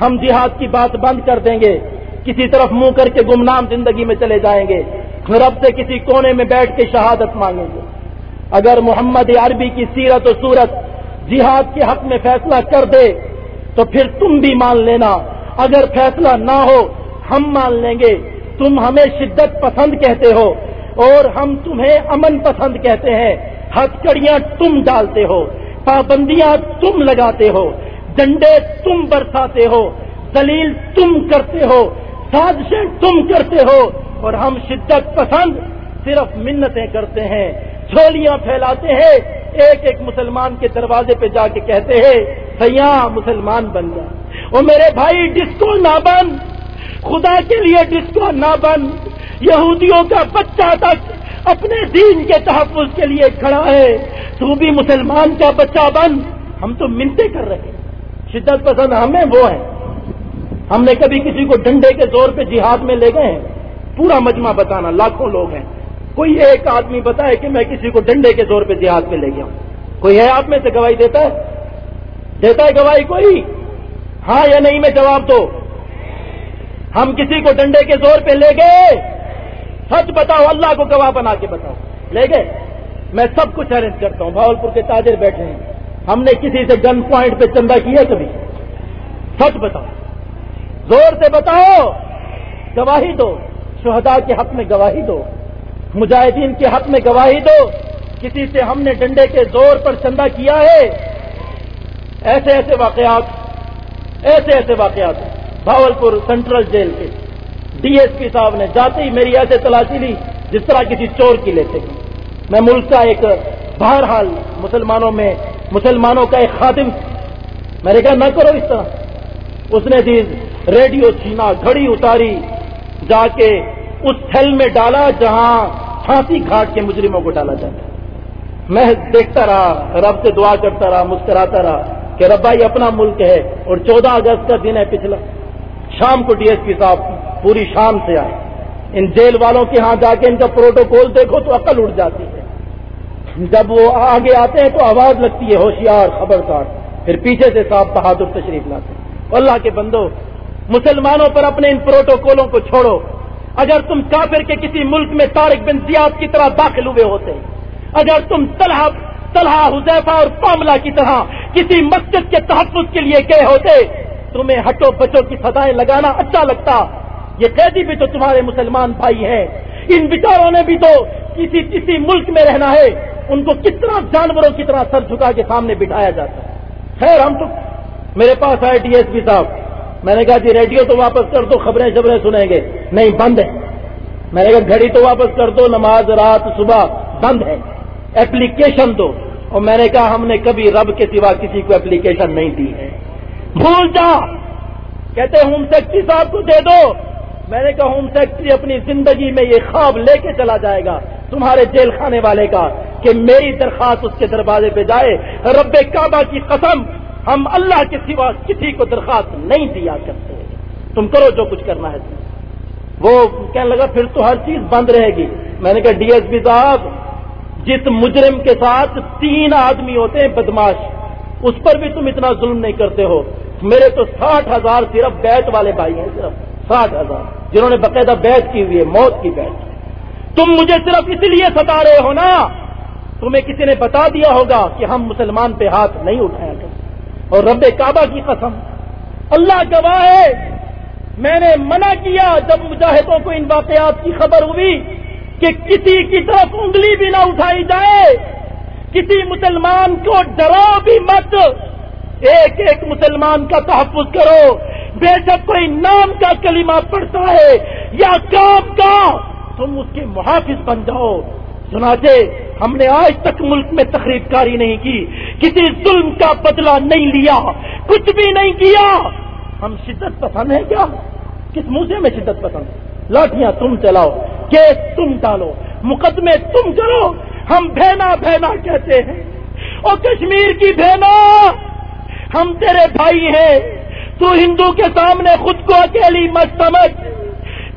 ہم جہاد کی بات بند کر دیں گے۔ کسی طرف منہ کر کے گمنام زندگی میں چلے جائیں گے۔ رب سے کسی کونے میں بیٹھ کے شہادت مانگیں گے۔ اگر محمد عربی کی سیرت و صورت جہاد کے حق میں فیصلہ کر دے، تو پھر تم بھی مان لینا۔ اگر فیصلہ نہ ہو، ہم مان لیں گے۔ تم ہمیں شدت پسند کہتے ہو اور ہم تمہیں امن پسند کہتے ہیں۔ ہتکڑیاں تم ڈالتے ہو، پابندیاں تم لگاتے ہو، ڈنڈے تم برساتے ہو دلیل تم کرتے ہو، سازشیں تم کرتے ہو۔ اور ہم شدت پسند صرف منتیں کرتے ہیں۔ چھولیاں پھیلاتے ہیں۔ ایک ایک مسلمان کے دروازے پہ جا کے کہتے ہیں، سیاح مسلمان بن جائے اور میرے بھائی، ڈسکو نہ بن خدا کے لیے ڈسکو نہ بن یہودیوں کا بچہ تک اپنے دین کے تحفظ کے لیے کھڑا ہے۔ تو بھی مسلمان کا بچہ بن۔ ہم تو منتے کر رہے ہیں۔ شدت پسند ہمیں وہ ہیں ہم نے کبھی کسی کو ڈنڈے کے زور پہ جہاد میں لے گئے ہیں۔ پورا مجمع بتانا، لاکھوں لوگ ہیں۔ کوئی ایک آدمی بتائے کہ میں کسی کو ڈنڈے کے زور پہ جہاد میں لے گیا ہوں۔ کوئی ہے آپ میں سے گواہی دیتا ہے؟ دیتا ہے گواہی کوئی؟ ہاں یا نہیں میں جواب دو۔ ہم کسی کو ڈنڈے کے زور پہ لے گئے۔ سچ بتاؤ، اللہ کو گواہ بنا کے بتاؤ۔ لے گئے۔ میں سب کو چیلنج کرتا ہوں۔ بھاولپور کے تاجر بیٹھے ہیں۔ ہم نے کسی سے گن پوائنٹ پہ چندہ کیا کبھی؟ سچ بتاؤ۔ زور سے بتاؤ۔ گواہی دو۔ شہدا کے حق میں گواہی دو۔ مجاہدین کے حق میں گواہی دو۔ کسی سے ہم نے ڈنڈے کے زور پر چندہ کیا ہے؟ ایسے ایسے واقعات، ایسے ایسے واقعات۔ بھاولپور سینٹرل جیل کے ڈی ایس پی صاحب نے جاتے ہی میری ایسے تلاشی لی جس طرح کسی چور کی لیتے ہیں۔ میں ملک کا ایک بہرحال مسلمانوں میں، مسلمانوں کا ایک خادم۔ میں نے کہا، نہ کرو اس طرح۔ اس نے دی ریڈیو چھینا، گھڑی اتاری۔ جا کے اس تھل میں ڈالا جہاں پھانسی گھاٹ کے مجرموں کو ڈالا جاتا میں دیکھتا رہا، رب سے دعا کرتا رہا، مسکراتا رہا کہ ربا یہ اپنا ملک ہے اور چودہ اگست کا دن ہے پچھلا۔ شام کو ڈی ایس پی صاحب پوری شام سے آئے۔ ان جیل والوں کے ہاں جا کے ان کا پروٹوکول دیکھو تو عقل اٹھ جاتی ہے۔ جب وہ آگے آتے ہیں تو آواز لگتی ہے، ہوشیار، خبردار۔ پھر پیچھے سے صاحب بہادر تشریف لاتے ہیں۔ اللہ کے بندو، مسلمانوں پر اپنے ان پروٹوکولوں کو چھوڑو۔ اگر تم کافر کے کسی ملک میں طارق بن زیاد کی طرح داخل ہوئے ہوتے، اگر تم طلحہ طلحہ حذیفہ اور پاملہ کی طرح کسی مسجد کے تحفظ کے لیے گئے ہوتے، تمہیں ہٹو بچوں کی سزائیں لگانا اچھا لگتا۔ یہ قیدی بھی تو تمہارے مسلمان بھائی ہیں۔ ان بیچاروں نے بھی تو کسی کسی ملک میں رہنا ہے۔ ان کو کس طرح جانوروں کی طرح سر جھکا کے سامنے بٹھایا جاتا۔ ہے خیر، ہم تو، میرے پاس آئے ڈی ایس پی صاحب۔ میں نے کہا جی ریڈیو تو واپس کر دو، خبریں جبریں سنیں گے۔ نہیں، بند ہے۔ میں نے کہا گھڑی تو واپس کر دو، نماز رات صبح بند ہے۔ ایپلیکیشن دو۔ اور میں نے کہا ہم نے کبھی رب کے سوا کسی کو ایپلیکیشن نہیں دی ہے۔ بھول جا۔ کہتے ہوم سیکٹری صاحب کو دے دو۔ میں نے کہا ہوم سیکٹری اپنی زندگی میں یہ خواب لے کے چلا جائے گا تمہارے جیل خانے والے کا کہ میری درخواست اس کے دروازے پہ جائے۔ رب کعبہ کی قسم ہم اللہ کے سوا کسی کو درخواست نہیں دیا کرتے۔ تم کرو جو کچھ کرنا ہے۔ وہ کہنے لگا، پھر تو ہر چیز بند رہے گی۔ میں نے کہا، ڈی ایس پی صاحب، جس مجرم کے ساتھ تین آدمی ہوتے ہیں، بدماش، اس پر بھی تم اتنا ظلم نہیں کرتے ہو۔ میرے تو ساٹھ ہزار صرف بیت والے بھائی ہیں، صرف ساٹھ ہزار، جنہوں نے باقاعدہ بیت کی ہوئی ہے، موت کی بیت۔ تم مجھے صرف اس لیے ستا رہے ہو نا۔ تمہیں کسی نے بتا دیا ہوگا کہ ہم مسلمان پہ ہاتھ نہیں اٹھایا کرتے اور رب کعبہ کی قسم، اللہ گواہ ہے۔ میں نے منع کیا جب مجاہدوں کو ان واقعات کی خبر ہوئی کہ کسی کی طرف انگلی بھی نہ اٹھائی جائے۔ کسی مسلمان کو ڈراؤ بھی مت۔ ایک ایک مسلمان کا تحفظ کرو۔ بے شک کوئی نام کا کلمہ پڑتا ہے یا کام کا، تم اس کے محافظ بن جاؤ۔ سناتے، ہم نے آج تک ملک میں تقریب کاری نہیں کی، کسی ظلم کا بدلہ نہیں لیا، کچھ بھی نہیں کیا۔ ہم شدت پسند ہیں کیا؟ کس موسے میں شدت پسند؟ لاٹیاں تم چلاؤ، کیس تم ڈالو، مقدمے تم کرو۔ ہم بہنا بہنا کہتے ہیں اور کشمیر کی بہنا ہم تیرے بھائی ہیں۔ تو ہندو کے سامنے خود کو اکیلی مت سمجھ۔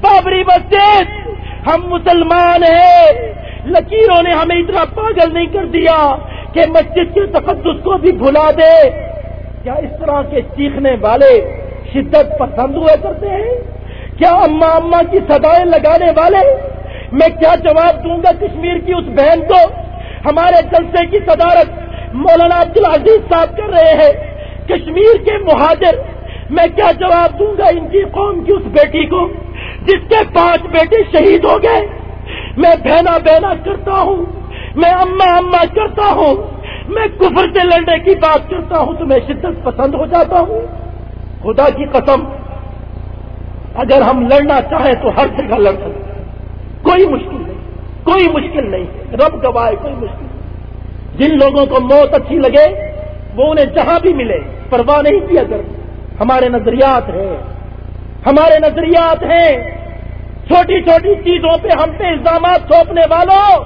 بابری مسجد، ہم مسلمان ہیں۔ لکیروں نے ہمیں اتنا پاگل نہیں کر دیا کہ مسجد کے تقدس کو بھی بھلا دے۔ کیا اس طرح کے چیخنے والے شدت پسند ہوا کرتے ہیں؟ کیا اما اما کی سدائیں لگانے والے؟ میں کیا جواب دوں گا کشمیر کی اس بہن کو؟ ہمارے جلسے کی صدارت مولانا عبد العزیز صاحب کر رہے ہیں۔ کشمیر کے مہاجر، میں کیا جواب دوں گا ان کی قوم کی اس بیٹی کو جس کے پانچ بیٹے شہید ہو گئے؟ میں بہنا بہنا کرتا ہوں، میں اما اما کرتا ہوں، میں کفر سے لڑنے کی بات کرتا ہوں تو میں شدت پسند ہو جاتا ہوں۔ خدا کی قسم، اگر ہم لڑنا چاہیں تو ہر جگہ لڑ سکتے کوئی مشکل نہیں، کوئی مشکل نہیں۔ رب گوائے کوئی مشکل نہیں۔ جن لوگوں کو موت اچھی لگے، وہ انہیں جہاں بھی ملے، پرواہ نہیں کیا کر ہمارے نظریات ہیں، ہمارے نظریات ہیں۔ چھوٹی چھوٹی چیزوں پہ ہم پہ الزامات تھوپنے والوں،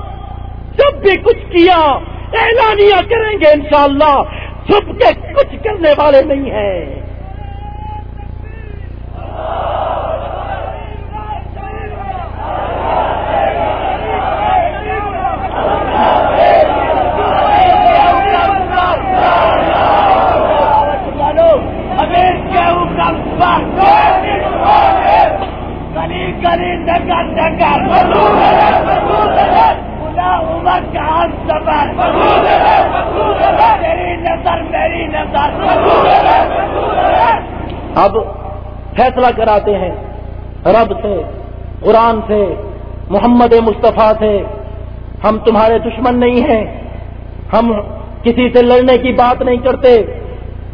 جب بھی کچھ کیا، اعلانیہ کریں گے انشاءاللہ شاء کے کچھ کرنے والے نہیں ہیں۔ اب فیصلہ کراتے ہیں۔ رب سے، قرآن سے، محمد مصطفیٰ سے۔ ہم تمہارے دشمن نہیں ہیں۔ ہم کسی سے لڑنے کی بات نہیں کرتے۔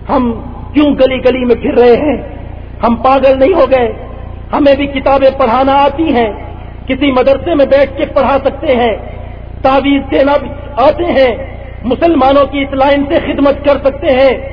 ہم کیوں گلی گلی میں پھر رہے ہیں؟ ہم پاگل نہیں ہو گئے۔ ہمیں بھی کتابیں پڑھانا آتی ہیں۔ کسی مدرسے میں بیٹھ کے پڑھا سکتے ہیں۔ تعویذ دینا آتے ہیں۔ مسلمانوں کی اس لائن سے خدمت کر سکتے ہیں۔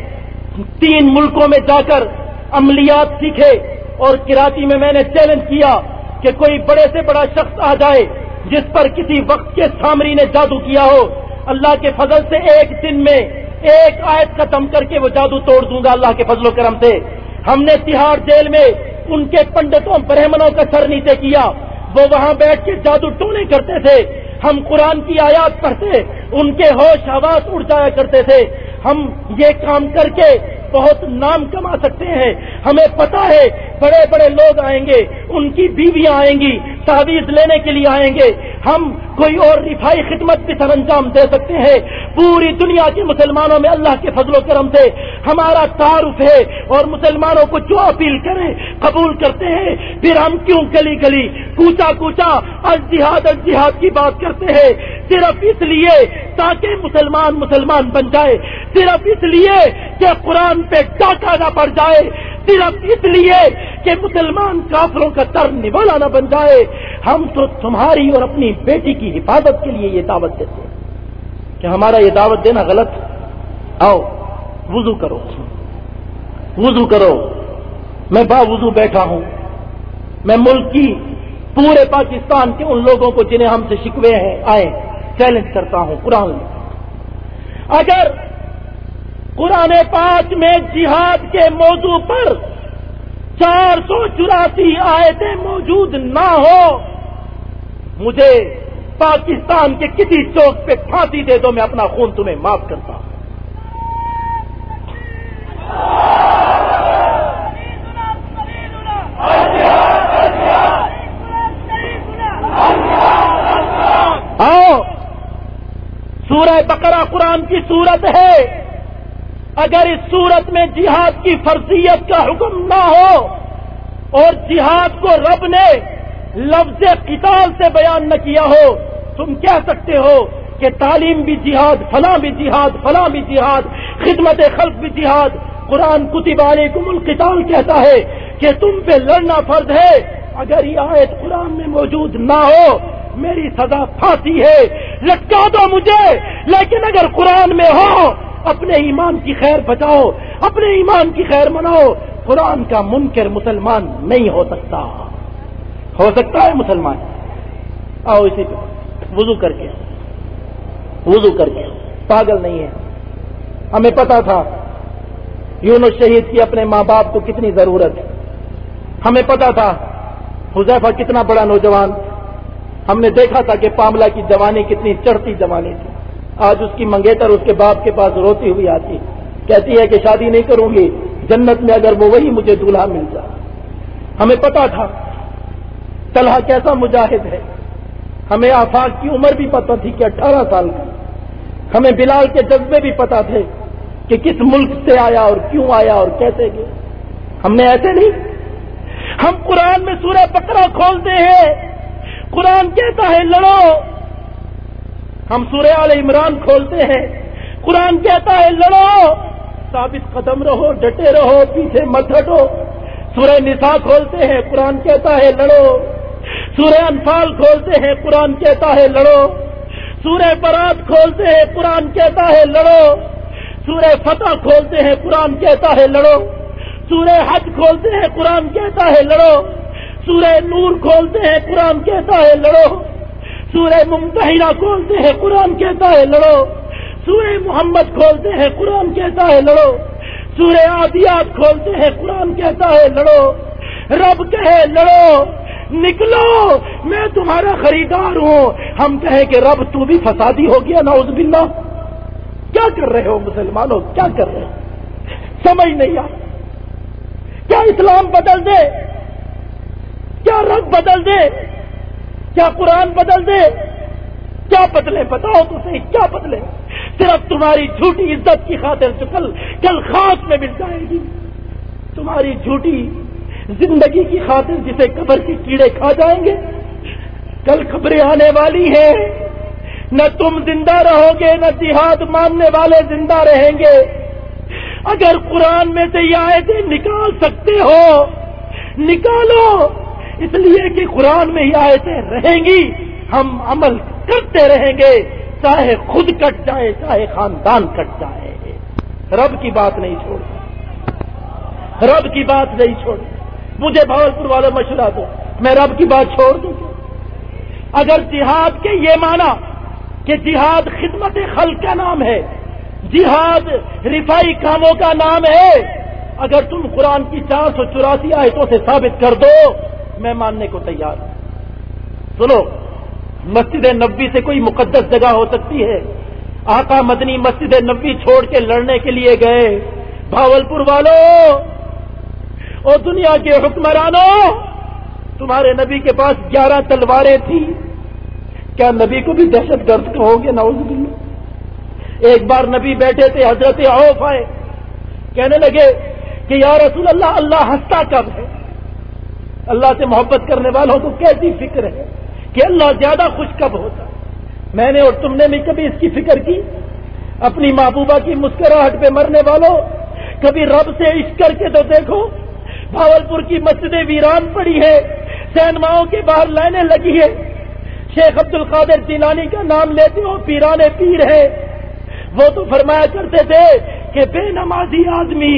تین ملکوں میں جا کر عملیات سیکھے۔ اور کراچی میں میں نے چیلنج کیا کہ کوئی بڑے سے بڑا شخص آ جائے جس پر کسی وقت کے سامری نے جادو کیا ہو۔ اللہ کے فضل سے ایک دن میں ایک آیت ختم کر کے وہ جادو توڑ دوں گا اللہ کے فضل و کرم سے۔ ہم نے تہاڑ جیل میں ان کے پنڈتوں برہمنوں کا سر نیچے کیا۔ وہ وہاں بیٹھ کے جادو ٹونے کرتے تھے۔ ہم قرآن کی آیات پڑھتے، ان کے ہوش آواز اڑ جایا کرتے تھے۔ ہم یہ کام کر کے بہت نام کما سکتے ہیں۔ ہمیں پتا ہے، بڑے بڑے لوگ آئیں گے، ان کی بیویاں آئیں گی، تعویذ لینے کے لیے آئیں گے۔ ہم کوئی اور رفائی خدمت بھی سر انجام دے سکتے ہیں؟ پوری دنیا کے مسلمانوں میں اللہ کے فضل و کرم سے ہمارا تعارف ہے اور مسلمانوں کو جو اپیل کریں، قبول کرتے ہیں۔ پھر ہم کیوں گلی گلی، کوچا کوچا الجہاد الجہاد کی بات کرتے ہیں؟ صرف اس لیے تاکہ مسلمان مسلمان بن جائے۔ صرف اس لیے کہ قرآن پہ ڈاکہ نہ پڑ جائے۔ صرف اس لیے کہ مسلمان کافروں کا تر نوالا نہ بن جائے، ہم تو تمہاری اور اپنی بیٹی کی حفاظت کے لیے یہ دعوت دیتے ہیں کہ ہمارا یہ دعوت دینا غلط آؤ، وضو کرو۔ وضو کرو۔ میں با وضو بیٹھا ہوں۔ میں ملک کی پورے پاکستان کے ان لوگوں کو جنہیں ہم سے شکوے ہیں آئے چیلنج کرتا ہوں قرآن اگر قرآن پاک میں جہاد کے موضوع پر چار سو چوراسی آیتیں موجود نہ ہو۔ مجھے پاکستان کے کسی چوک پہ پھانسی دے دو، میں اپنا خون تمہیں معاف کرتا ہوں۔ آؤ، سورہ بقرہ قرآن کی صورت ہے۔ اگر اس صورت میں جہاد کی فرضیت کا حکم نہ ہو اور جہاد کو رب نے لفظ قتال سے بیان نہ کیا ہو، تم کہہ سکتے ہو کہ تعلیم بھی جہاد، فلاں بھی جہاد، فلاں بھی جہاد، خدمت خلق بھی جہاد۔ قرآن کتب علیکم القتال کہتا ہے کہ تم پہ لڑنا فرض ہے۔ اگر یہ آیت قرآن میں موجود نہ ہو، میری سزا پھانسی ہے۔ لٹکا دو مجھے، لیکن اگر قرآن میں ہو اپنے ایمان کی خیر بچاؤ، اپنے ایمان کی خیر مناؤ۔ قرآن کا منکر مسلمان نہیں ہو سکتا۔ ہو سکتا ہے مسلمان۔ آؤ اسی پہ وضو کر کے۔ وضو کر کے۔ پاگل نہیں ہے۔ ہمیں پتا تھا، یونس شہید کی اپنے ماں باپ کو کتنی ضرورت ہے۔ ہمیں پتا تھا، حذیفہ کتنا بڑا نوجوان۔ ہم نے دیکھا تھا کہ پاملا کی جوانی کتنی چڑھتی جوانی تھی۔ آج اس کی منگیتر اس کے باپ کے پاس روتی ہوئی آتی، کہتی ہے کہ شادی نہیں کروں گی، جنت میں اگر وہ وہی مجھے دلہا مل جائے ہمیں پتا تھا، طلحہ کیسا مجاہد ہے۔ ہمیں آفاق کی عمر بھی پتا تھی کہ اٹھارہ سال کا ہمیں بلال کے جذبے بھی پتا تھے کہ کس ملک سے آیا اور کیوں آیا اور کیسے گئے ہم نے ایسے نہیں۔ ہم قرآن میں سورہ بکرا کھولتے ہیں۔ قرآن کہتا ہے، لڑو۔ ہم سورہ عال عمران کھولتے ہیں۔ قرآن کہتا ہے، لڑو، ثابت قدم رہو، ڈٹے رہو، پیچھے مت ہٹو۔ سورہ نساء کھولتے ہیں، قرآن کہتا ہے، لڑو۔ سورہ انفال کھولتے ہیں، قرآن کہتا ہے، لڑو۔ سورہ برات کھولتے ہیں، قرآن کہتا ہے، لڑو۔ سورہ فتح کھولتے ہیں، قرآن کہتا ہے، لڑو۔ سورہ حج کھولتے ہیں، قرآن کہتا ہے، لڑو۔ سورہ نور کھولتے ہیں، قرآن کہتا ہے، لڑو۔ سورہ ممتحرہ کھولتے ہیں، قرآن کہتا ہے لڑو۔ سورہ محمد کھولتے ہیں، قرآن کہتا ہے لڑو۔ سورہ آدیات کھولتے ہیں، قرآن کہتا ہے لڑو۔ رب کہے لڑو، نکلو، میں تمہارا خریدار ہوں۔ ہم کہیں کہ رب تو بھی فسادی ہو گیا نوز باللہ۔ کیا کر رہے ہو مسلمانوں؟ کیا کر رہے ہو؟ سمجھ نہیں آ کیا اسلام بدل دے؟ کیا رب بدل دے؟ کیا قرآن بدل دے؟ کیا بدلے؟ بتاؤ تو صحیح، کیا بدلے؟ صرف تمہاری جھوٹی عزت کی خاطر جو کل کل خاص میں مل جائے گی۔ تمہاری جھوٹی زندگی کی خاطر جسے قبر کے کیڑے کھا جائیں گے۔ کل خبریں آنے والی ہیں۔ نہ تم زندہ رہو گے، نہ جہاد ماننے والے زندہ رہیں گے۔ اگر قرآن میں سے یہ آیتیں نکال سکتے ہو، نکالو۔ اس لیے کہ قرآن میں یہ آیتیں رہیں گی، ہم عمل کرتے رہیں گے، چاہے خود کٹ جائے، چاہے خاندان کٹ جائے۔ رب کی بات نہیں چھوڑ۔ رب کی بات نہیں چھوڑ۔ مجھے بھاول پور والے مشورہ دو، میں رب کی بات چھوڑ دوں۔ اگر جہاد کے یہ مانا کہ جہاد خدمت خلق کا نام ہے، جہاد رفائی کاموں کا نام ہے، اگر تم قرآن کی چار سو چوراسی آیتوں سے ثابت کر دو میں ماننے کو تیار ہوں۔ سنو، مسجد نبی سے کوئی مقدس جگہ ہو سکتی ہے۔ آقا مدنی مسجد نبی چھوڑ کے لڑنے کے لیے گئے۔ بھاول پور والوں اور دنیا کے حکمرانوں تمہارے نبی کے پاس گیارہ تلواریں تھیں۔ کیا نبی کو بھی دہشت گرد کہو گے؟ نوز باللہ۔ ایک بار نبی بیٹھے تھے، حضرت عوف آئے۔ کہنے لگے کہ یا رسول اللہ اللہ ہنستا کب ہے؟ اللہ سے محبت کرنے والوں کو کیسی فکر ہے کہ اللہ زیادہ خوش کب ہوتا میں نے اور تم نے بھی کبھی اس کی فکر کی؟ اپنی محبوبہ کی مسکراہٹ پہ مرنے والوں، کبھی رب سے عشق کر کے تو دیکھو، بھاولپور کی مسجدیں ویران پڑی ہے سینماؤں کے باہر لائنیں لگی ہے شیخ عبد القادر جیلانی کا نام لیتے ہو، پیرانے پیر ہے وہ تو فرمایا کرتے تھے کہ بے نمازی آدمی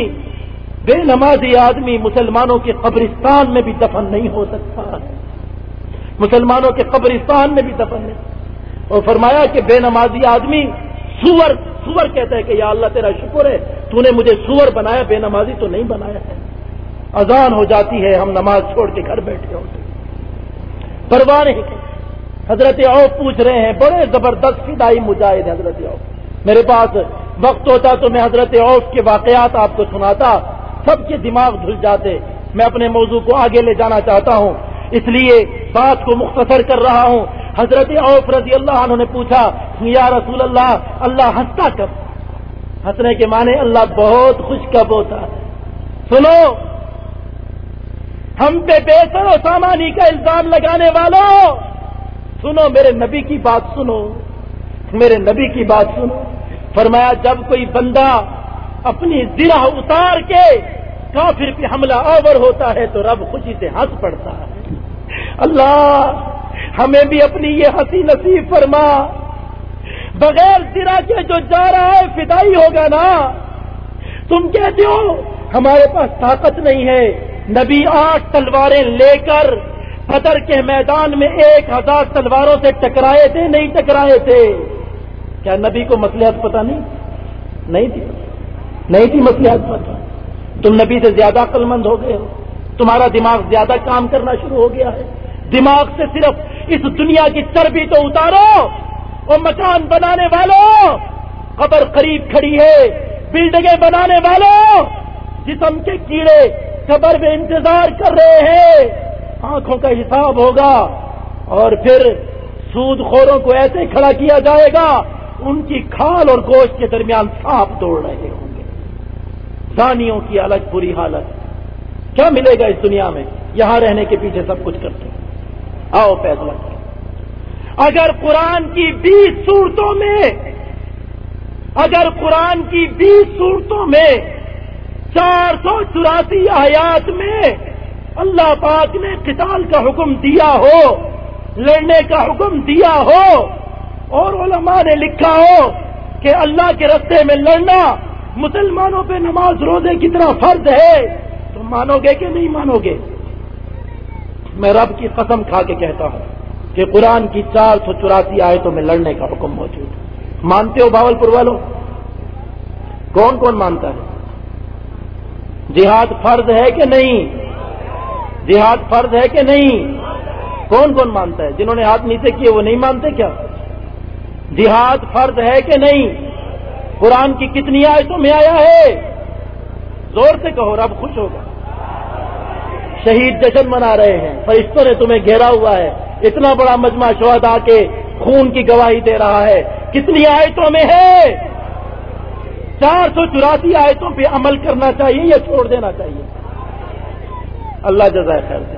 بے نمازی آدمی مسلمانوں کے قبرستان میں بھی دفن نہیں ہو سکتا۔ مسلمانوں کے قبرستان میں بھی دفن نہیں۔ اور فرمایا کہ بے نمازی آدمی سور سور کہتا ہے کہ یا اللہ تیرا شکر ہے، تو نے مجھے سور بنایا، بے نمازی تو نہیں بنایا ہے۔ اذان ہو جاتی ہے، ہم نماز چھوڑ کے گھر بیٹھے ہوتے پرواہ نہیں۔ حضرت اوف پوچھ رہے ہیں، بڑے زبردست فدائی مجاہد حضرت اوف میرے پاس وقت ہوتا تو میں حضرت اوف کے واقعات آپ کو سناتا۔ سب کے دماغ دھل جاتے میں اپنے موضوع کو آگے لے جانا چاہتا ہوں اس لیے بات کو مختصر کر رہا ہوں حضرت اوف رضی اللہ عنہ نے پوچھا یا رسول اللہ اللہ ہنستا کب؟ ہنسنے کے معنی اللہ بہت خوش کب ہوتا ہے۔ سنو، ہم پہ بےسر و سامانی کا الزام لگانے والوں سنو، میرے نبی کی بات سنو۔ میرے نبی کی بات سنو۔ فرمایا، جب کوئی بندہ اپنی زرہ اتار کے کافر پہ حملہ آور ہوتا ہے تو رب خوشی سے ہنس پڑتا ہے۔ اللہ، ہمیں بھی اپنی یہ ہنسی نصیب فرما۔ بغیر زرا کے جو جا رہا ہے، فدائی ہوگا نا۔ تم کہتے ہو، ہمارے پاس طاقت نہیں ہے۔ نبی آٹھ تلواریں لے کر بدر کے میدان میں ایک ہزار تلواروں سے ٹکرائے تھے، نہیں ٹکرائے تھے۔ کیا نبی کو مسلحت پتا نہیں؟ نہیں تھی۔ نہیں تھی مسلحت پتا تم نبی سے زیادہ عقل مند ہو گئے ہو۔ تمہارا دماغ زیادہ کام کرنا شروع ہو گیا ہے۔ دماغ سے صرف اس دنیا کی چربی تو اتارو وہ مکان بنانے والوں قبر قریب کھڑی ہے، بلڈنگیں بنانے والوں جسم کے کیڑے قبر میں انتظار کر رہے ہیں۔ آنکھوں کا حساب ہوگا اور پھر سود خوروں کو ایسے کھڑا کیا جائے گا، ان کی کھال اور گوشت کے درمیان سانپ دوڑ رہے ہوں۔ گے دانیوں کی الگ بری حالت۔ کیا ملے گا اس دنیا میں؟ یہاں رہنے کے پیچھے سب کچھ کرتے آؤ فیصلہ کریں اگر قرآن کی بیس صورتوں میں، اگر قرآن کی بیس صورتوں میں چار سو چوراسی آیات میں اللہ پاک نے قتال کا حکم دیا ہو، لڑنے کا حکم دیا ہو، اور علماء نے لکھا ہو کہ اللہ کے رستے میں لڑنا مسلمانوں پہ نماز روزے کی طرح فرض ہے، تم مانو گے کہ نہیں مانو گے؟ میں رب کی قسم کھا کے کہتا ہوں کہ قرآن کی چار سو چوراسی آیتوں میں لڑنے کا حکم موجود مانتے ہو باول پور والوں؟ کون کون مانتا ہے؟ جہاد فرض ہے کہ نہیں؟ جہاد فرض ہے کہ نہیں؟ کون کون مانتا ہے؟ جنہوں نے ہاتھ نیچے کیے وہ نہیں مانتے کیا؟ جہاد فرض ہے کہ نہیں؟ قرآن کی کتنی آیتوں میں آیا ہے؟ زور سے کہو، رب خوش ہوگا۔ شہید جشن منا رہے ہیں، فرشتوں نے تمہیں گھیرا ہوا ہے۔ اتنا بڑا مجمع شہدا کے خون کی گواہی دے رہا ہے۔ کتنی آیتوں میں ہے؟ چار سو چوراسی آیتوں پہ عمل کرنا چاہیے یا چھوڑ دینا چاہیے؟ اللہ جزائے خیر دے۔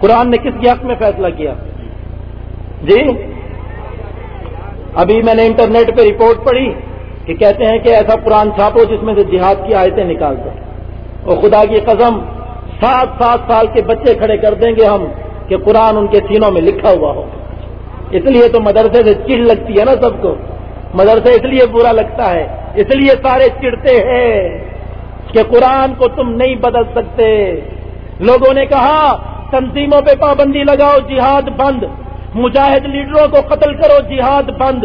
قرآن نے کس کے حق میں فیصلہ کیا؟ جی؟ ابھی میں نے انٹرنیٹ پہ رپورٹ پڑھی کہ کہتے ہیں کہ ایسا قرآن چھاپو جس میں سے جہاد کی آیتیں نکال دیں اور خدا کی قسم، سات سات سال کے بچے کھڑے کر دیں گے ہم کہ قرآن ان کے سینوں میں لکھا ہوا ہو۔ اس لیے تو مدرسے سے چڑ لگتی ہے نا سب کو۔ مدرسے اس لیے برا لگتا ہے، اس لیے سارے چڑتے ہیں کہ قرآن کو تم نہیں بدل سکتے۔ لوگوں نے کہا، تنظیموں پہ پابندی لگاؤ، جہاد بند۔ مجاہد لیڈروں کو قتل کرو، جہاد بند۔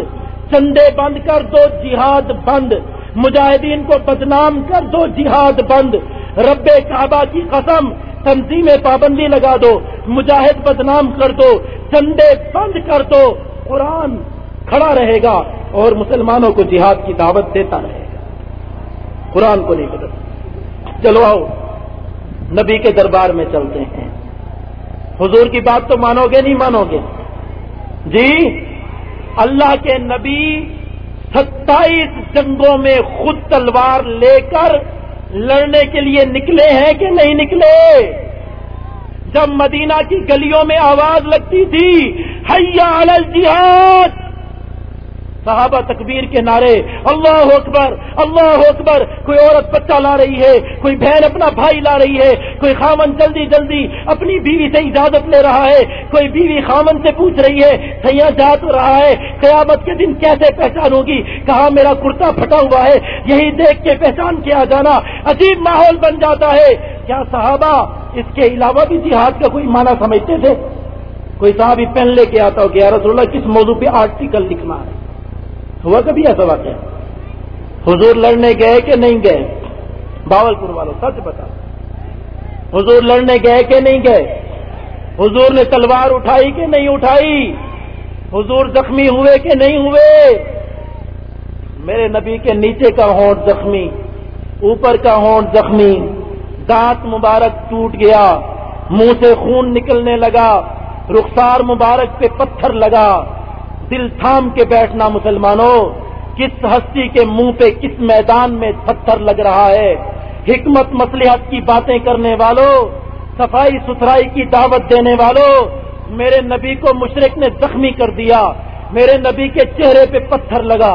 چندے بند کر دو، جہاد بند۔ مجاہدین کو بدنام کر دو، جہاد بند۔ رب کعبہ کی قسم تنظیمیں پابندی لگا دو۔ مجاہد بدنام کر دو، چندے بند کر دو۔ قرآن کھڑا رہے گا اور مسلمانوں کو جہاد کی دعوت دیتا رہے گا۔ قرآن کو نہیں بدل چلو آؤ، نبی کے دربار میں چلتے ہیں۔ حضور کی بات تو مانو گے، نہیں مانو گے؟ جی اللہ کے نبی ستائیس جنگوں میں خود تلوار لے کر لڑنے کے لیے نکلے ہیں کہ نہیں نکلے؟ جب مدینہ کی گلیوں میں آواز لگتی تھی، حیا الجہاد! صحابہ تکبیر کے نعرے، اللہ اکبر اللہ اکبر، کوئی عورت بچہ لا رہی ہے، کوئی بہن اپنا بھائی لا رہی ہے، کوئی خامن جلدی جلدی اپنی بیوی سے اجازت لے رہا ہے، کوئی بیوی خامن سے پوچھ رہی ہے، سیاح جا تو رہا ہے، قیامت کے دن کیسے پہچانوں گی کہاں میرا کرتا پھٹا ہوا ہے؟ یہی دیکھ کے پہچان کے آ جانا عجیب ماحول بن جاتا ہے۔ کیا صحابہ اس کے علاوہ بھی جہاد کا کوئی معنی سمجھتے تھے؟ کوئی صاحب پین لے کے آتا ہو کہ رسول اللہ کس موضوع پہ آرٹیکل لکھنا ہے؟ ہوا کبھی ایسا واقعہ؟ حضور لڑنے گئے کہ نہیں گئے؟ باول پور والوں، سچ بتا۔ حضور لڑنے گئے کہ نہیں گئے؟ حضور نے تلوار اٹھائی کہ نہیں اٹھائی؟ حضور زخمی ہوئے کہ نہیں ہوئے؟ میرے نبی کے نیچے کا ہونٹ زخمی، اوپر کا ہونٹ زخمی، دانت مبارک ٹوٹ گیا، منہ سے خون نکلنے لگا، رخسار مبارک پہ پتھر لگا۔ دل تھام کے بیٹھنا مسلمانوں، کس ہستی کے منہ پہ کس میدان میں پتھر لگ رہا ہے؟ حکمت مسلحت کی باتیں کرنے والوں، صفائی ستھرائی کی دعوت دینے والوں، میرے نبی کو مشرق نے زخمی کر دیا، میرے نبی کے چہرے پہ پتھر لگا،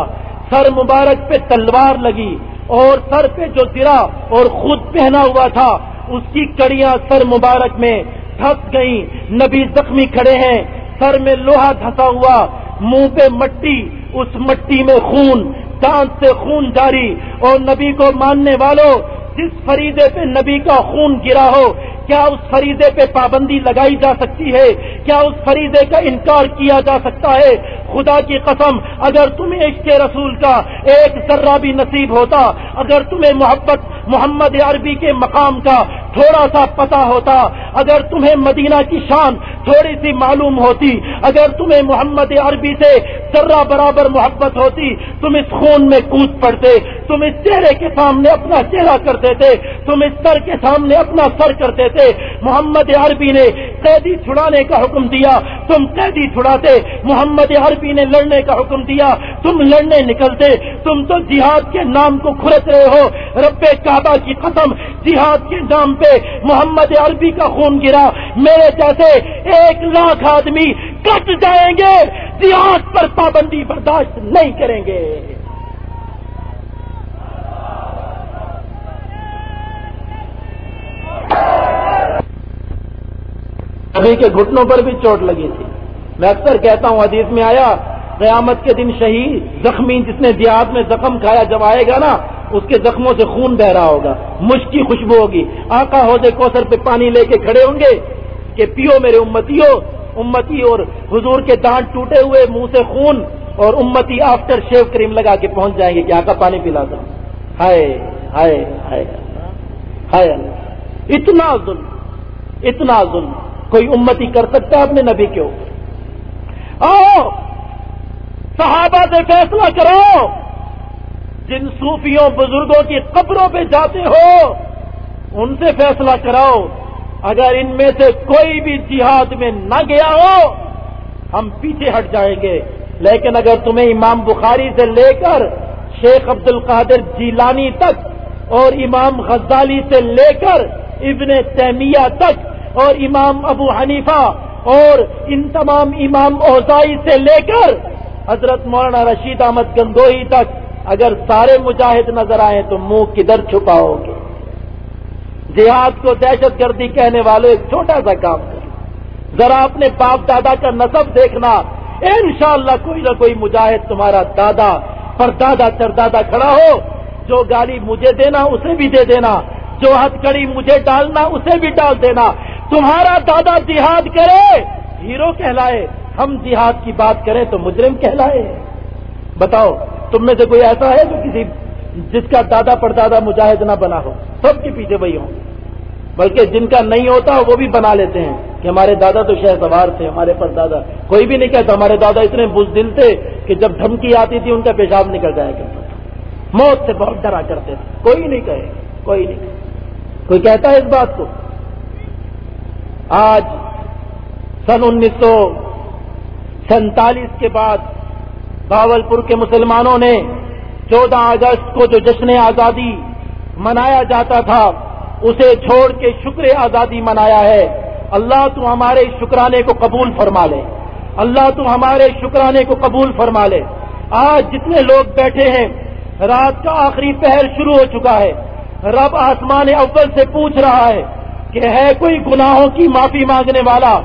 سر مبارک پہ تلوار لگی، اور سر پہ جو سرا اور خود پہنا ہوا تھا، اس کی کڑیاں سر مبارک میں تھس گئیں، نبی زخمی کھڑے ہیں، سر میں لوہا دھسا ہوا منہ پہ مٹی، اس مٹی میں خون، دانت سے خون جاری۔ اور نبی کو ماننے والوں جس فریدے پہ نبی کا خون گرا ہو کیا اس فریدے پہ پابندی لگائی جا سکتی ہے؟ کیا اس فریدے کا انکار کیا جا سکتا ہے؟ خدا کی قسم، اگر تمہیں اس کے رسول کا ایک ذرہ بھی نصیب ہوتا، اگر تمہیں محبت محمد عربی کے مقام کا تھوڑا سا پتا ہوتا، اگر تمہیں مدینہ کی شان تھوڑی سی معلوم ہوتی، اگر تمہیں محمد عربی سے ذرہ برابر محبت ہوتی، تم اس خون میں کود پڑتے، تم اس چہرے کے سامنے اپنا چہرہ کرتے تھے تم اس سر کے سامنے اپنا سر کرتے تھے محمد عربی نے قیدی چھڑانے کا حکم دیا، تم قیدی چھڑاتے، محمد عربی نے لڑنے کا حکم دیا، تم لڑنے نکلتے، تم تو جہاد کے نام کو کھرت رہے ہو، رب کعبہ کی قسم، جہاد کے نام پہ محمد عربی کا خون گرا، میرے جیسے ایک لاکھ آدمی کٹ جائیں گے، جہاد پر پابندی برداشت نہیں کریں گے۔ ابھی کے گھٹنوں پر بھی چوٹ لگی تھی۔ میں اکثر کہتا ہوں، حدیث میں آیا، قیامت کے دن شہید زخمی جس نے دیہات میں زخم کھایا جب آئے گا نا، اس کے زخموں سے خون بہ رہا ہوگا مشکی خوشبو ہوگی۔ آقا حوضے کوسر پہ پانی لے کے کھڑے ہوں گے کہ، پیو میرے امتیو، امتی اور حضور کے دانت ٹوٹے ہوئے، منہ سے خون اور امتی آفٹر شیو کریم لگا کے پہنچ جائیں گے کہ آقا پانی پلا دو۔ ہائے ہائے ہائے ہائے۔ اتنا ظلم اتنا ظلم۔ کوئی امتی کر سکتا ہے اپنے نبی کے اوپر؟ آؤ، صحابہ سے فیصلہ کرو جن صوفیوں بزرگوں کی قبروں پہ جاتے ہو، ان سے فیصلہ کراؤ۔ اگر ان میں سے کوئی بھی جہاد میں نہ گیا ہو، ہم پیچھے ہٹ جائیں گے۔ لیکن اگر تمہیں امام بخاری سے لے کر شیخ عبد القادر جیلانی تک اور امام غزالی سے لے کر ابن تیمیہ تک اور امام ابو حنیفہ اور ان تمام امام اوزائی سے لے کر حضرت مولانا رشید احمد گنگوئی تک اگر سارے مجاہد نظر آئے تو منہ کدھر چھپاؤ گے؟ جہاد کو دہشت گردی کہنے والے ایک چھوٹا سا کام کر ذرا اپنے باپ دادا کا نصب دیکھنا۔ انشاءاللہ کوئی نہ کوئی مجاہد تمہارا دادا پر دادا چر دادا کھڑا ہو۔ جو گالی مجھے دینا اسے بھی دے دینا۔ جو ہتھ کڑی مجھے ڈالنا اسے بھی ڈال دینا۔ تمہارا دادا جہاد کرے، ہیرو کہلائے، ہم جہاد کی بات کریں تو مجرم کہلائے۔ بتاؤ، تم میں سے کوئی ایسا ہے جو کسی جس کا دادا پر دادا مجاہد نہ بنا ہو؟ سب کے پیچھے وہی ہوں۔ بلکہ جن کا نہیں ہوتا، وہ بھی بنا لیتے ہیں کہ ہمارے دادا تو شہ سوار تھے، ہمارے پر دادا کوئی بھی نہیں کہتا، ہمارے دادا اتنے بزدل تھے کہ جب دھمکی آتی تھی، ان کا پیشاب نکل جایا کرتا تھا۔ موت سے بہت ڈرا کرتے تھے۔ کوئی نہیں کہے، کوئی نہیں کوئی کہتا ہے اس بات کو؟ آج سن انیس سو سینتالیس کے بعد باول پور کے مسلمانوں نے چودہ اگست کو جو جشن آزادی منایا جاتا تھا، اسے چھوڑ کے شکر آزادی منایا ہے۔ اللہ تو ہمارے شکرانے کو قبول فرما لے۔ اللہ تو ہمارے شکرانے کو قبول فرما لے۔ آج جتنے لوگ بیٹھے ہیں، رات کا آخری پہر شروع ہو چکا ہے۔ رب آسمان اول سے پوچھ رہا ہے کہ ہے کوئی گناہوں کی معافی مانگنے والا؟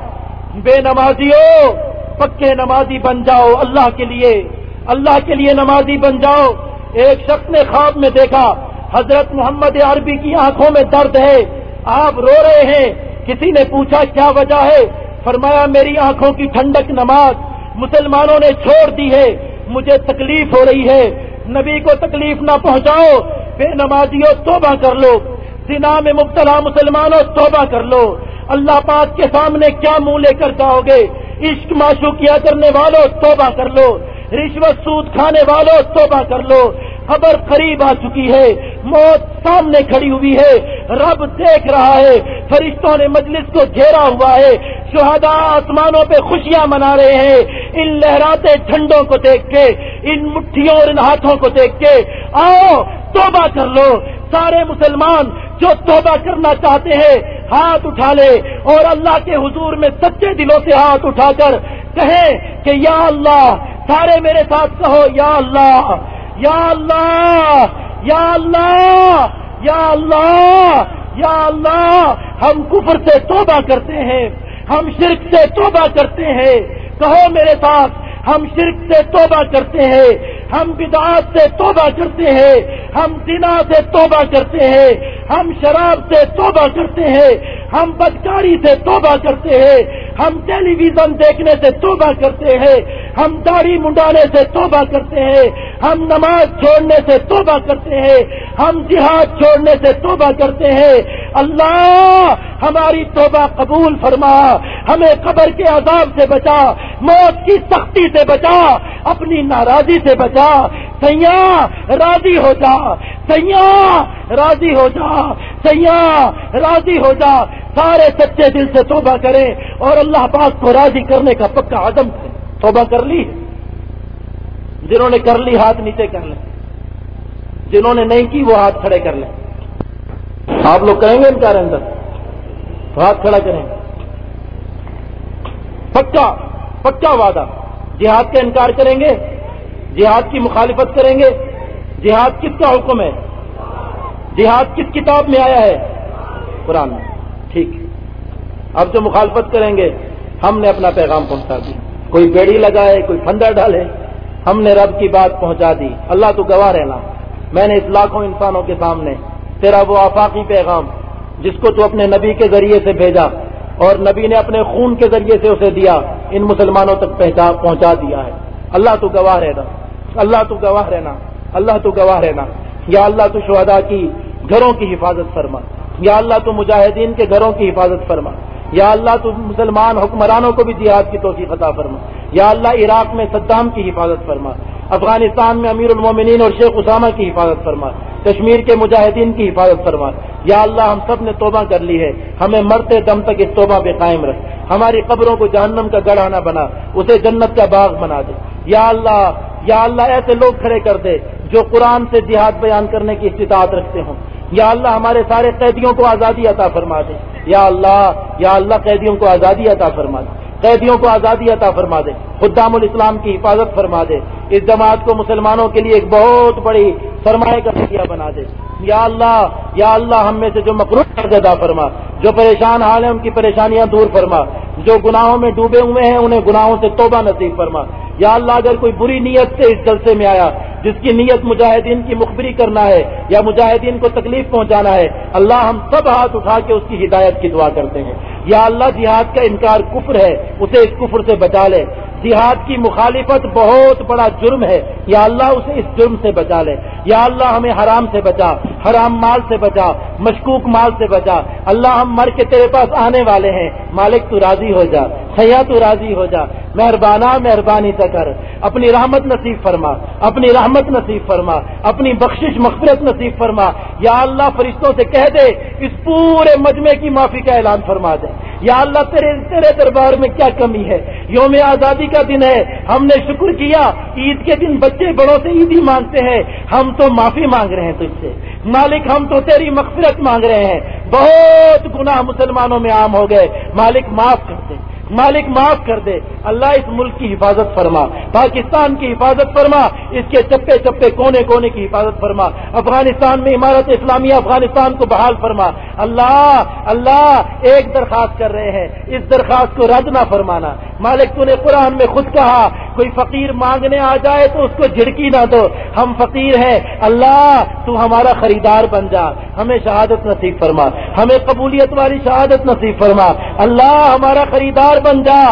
بے نمازی ہو پکے نمازی بن جاؤ اللہ کے لیے۔ اللہ کے لیے نمازی بن جاؤ۔ ایک شخص نے خواب میں دیکھا، حضرت محمد عربی کی آنکھوں میں درد ہے۔ آپ رو رہے ہیں۔ کسی نے پوچھا، کیا وجہ ہے؟ فرمایا، میری آنکھوں کی ٹھنڈک نماز مسلمانوں نے چھوڑ دی ہے۔ مجھے تکلیف ہو رہی ہے۔ نبی کو تکلیف نہ پہنچاؤ۔ بے نمازیوں توبہ کر لو۔ زنا میں مبتلا مسلمانوں توبہ کر لو۔ اللہ پاک کے سامنے کیا منہ لے کر جاؤ گے؟ عشق معشو کیا کرنے والوں توبہ کر لو۔ رشوت سود کھانے والوں توبہ کر لو۔ خبر قریب آ چکی ہے۔ موت سامنے کھڑی ہوئی ہے۔ رب دیکھ رہا ہے۔ فرشتوں نے مجلس کو گھیرا ہوا ہے۔ شہداء آسمانوں پہ خوشیاں منا رہے ہیں۔ ان لہراتے جھنڈوں کو دیکھ کے، ان مٹھیوں اور ان ہاتھوں کو دیکھ کے۔ آؤ، توبہ کر لو۔ سارے مسلمان جو توبہ کرنا چاہتے ہیں، ہاتھ اٹھا لے۔ اور اللہ کے حضور میں سچے دلوں سے ہاتھ اٹھا کر کہیں کہ یا اللہ، سارے میرے ساتھ کہو، یا اللہ یا اللہ یا اللہ یا اللہ یا اللہ۔ ہم کفر سے توبہ کرتے ہیں، ہم شرک سے توبہ کرتے ہیں۔ کہو میرے ساتھ ہم شرک سے توبہ کرتے ہیں، ہم بدعات سے توبہ کرتے ہیں، ہم زنا سے توبہ کرتے ہیں، ہم شراب سے توبہ کرتے ہیں، ہم بدکاری سے توبہ کرتے ہیں، ہم ٹیلی ویژن دیکھنے سے توبہ کرتے ہیں، ہم داڑھی منڈانے سے توبہ کرتے ہیں، ہم نماز چھوڑنے سے توبہ کرتے ہیں، ہم جہاد چھوڑنے سے توبہ کرتے ہیں۔ اللہ ہماری توبہ قبول فرما، ہمیں قبر کے عذاب سے بچا، موت کی سختی سے بچا، اپنی ناراضی سے بچا۔ سیاح، راضی ہو جا۔ سیاح، راضی ہو جا۔ سیاح، راضی ہو جا۔ سارے سچے دل سے توبہ کریں اور اللہ پاک کو راضی کرنے کا پکا عدم ہے توبہ کر لی۔ جنہوں نے کر لی، ہاتھ نیچے کر لیں۔ جنہوں نے نہیں کی، وہ ہاتھ کھڑے کر لیں۔ آپ لوگ کریں گے انکار اندر؟ ہاتھ کھڑا کریں۔ پکا پکا وعدہ۔ جہاد کا انکار کریں گے؟ جہاد کی مخالفت کریں گے؟ جہاد کس کا حکم ہے؟ جہاد کس کتاب میں آیا ہے؟ قرآن میں۔ ٹھیک۔ اب جو مخالفت کریں گے، ہم نے اپنا پیغام پہنچا دی کوئی بیڑی لگائے، کوئی پھندر ڈالے، ہم نے رب کی بات پہنچا دی۔ اللہ تو گواہ رہنا۔ میں نے اس لاکھوں انسانوں کے سامنے تیرا وہ آفاقی پیغام، جس کو تو اپنے نبی کے ذریعے سے بھیجا۔ اور نبی نے اپنے خون کے ذریعے سے اسے دیا، ان مسلمانوں تک پہنچا دیا ہے۔ اللہ تو گواہ رہنا۔ اللہ تو گواہ رہنا۔ اللہ تو گواہ رہنا۔ یا اللہ تو شہدا کی گھروں کی حفاظت فرما۔ یا اللہ تو مجاہدین کے گھروں کی حفاظت فرما۔ یا اللہ تو مسلمان حکمرانوں کو بھی جہاد کی توفیق عطا فرما۔ یا اللہ عراق میں صدام کی حفاظت فرما۔ افغانستان میں امیر المومنین اور شیخ اسامہ کی حفاظت فرما۔ کشمیر کے مجاہدین کی حفاظت فرما۔ یا اللہ ہم سب نے توبہ کر لی ہے۔ ہمیں مرتے دم تک اس توبہ پہ قائم رکھ۔ ہماری قبروں کو جہنم کا گڑھانا بنا۔ اسے جنت کا باغ بنا دے۔ یا اللہ یا اللہ ایسے لوگ کھڑے کر دے جو قرآن سے جہاد بیان کرنے کی استطاعت رکھتے ہوں۔ یا اللہ ہمارے سارے قیدیوں کو آزادی عطا فرما دے۔ یا اللہ یا اللہ قیدیوں کو آزادی عطا فرما دے۔ قیدیوں کو آزادی عطا فرما دے۔ خدام الاسلام کی حفاظت فرما دے۔ اس جماعت کو مسلمانوں کے لیے ایک بہت بڑی سرمایہ کا ذریعہ بنا دے۔ یا اللہ یا اللہ ہم میں سے جو مقروض کر ادا فرما، جو پریشان حال ہیں ان کی پریشانیاں دور فرما۔ جو گناہوں میں ڈوبے ہوئے ہیں انہیں گناہوں سے توبہ نصیب فرما۔ یا اللہ اگر کوئی بری نیت سے اس جلسے میں آیا، جس کی نیت مجاہدین کی مخبری کرنا ہے یا مجاہدین کو تکلیف پہنچانا ہے، اللہ ہم سب ہاتھ اٹھا کے اس کی ہدایت کی دعا کرتے ہیں۔ یا اللہ جہاد کا انکار کفر ہے، اسے اس کفر سے بچا لے۔ جہاد کی مخالفت بہت بڑا جرم ہے۔ یا اللہ اسے اس جرم سے بچا لے۔ یا اللہ ہمیں حرام سے بچا، حرام مال سے بچا، مشکوک مال سے بچا۔ اللہ ہم مر کے تیرے پاس آنے والے ہیں۔ مالک تو راضی ہو جا، سیاح تو راضی ہو جا۔ مہربانہ مہربانی سے کر۔ اپنی رحمت نصیب فرما، اپنی رحمت نصیب فرما، اپنی بخشش، مغفرت نصیب فرما۔ یا اللہ فرشتوں سے کہہ دے، اس پورے مجمے کی معافی کا اعلان فرما دے۔ یا اللہ تیرے تیرے دربار میں کیا کمی ہے؟ یوم آزادی کا دن ہے، ہم نے شکر کیا، عید کے دن بچے بڑوں سے عید ہی مانگتے ہیں۔ ہم تو معافی مانگ رہے ہیں تجھ سے۔ مالک، ہم تو تیری مغفرت مانگ رہے ہیں۔ بہت گناہ مسلمانوں میں عام ہو گئے۔ مالک، معاف کرتے مالک معاف کر دے اللہ اس ملک کی حفاظت فرما پاکستان کی حفاظت فرما اس کے چپے چپے کونے کونے کی حفاظت فرما افغانستان میں عمارت اسلامیہ افغانستان کو بحال فرما اللہ اللہ ایک درخواست کر رہے ہیں اس درخواست کو رد نہ فرمانا مالک تو نے قرآن میں خود کہا کوئی فقیر مانگنے آ جائے تو اس کو جھڑکی نہ دو ہم فقیر ہیں اللہ تو ہمارا خریدار بن جا ہمیں شہادت نصیب فرما ہمیں قبولیت والی شہادت نصیب فرما اللہ ہمارا خریدار بن جا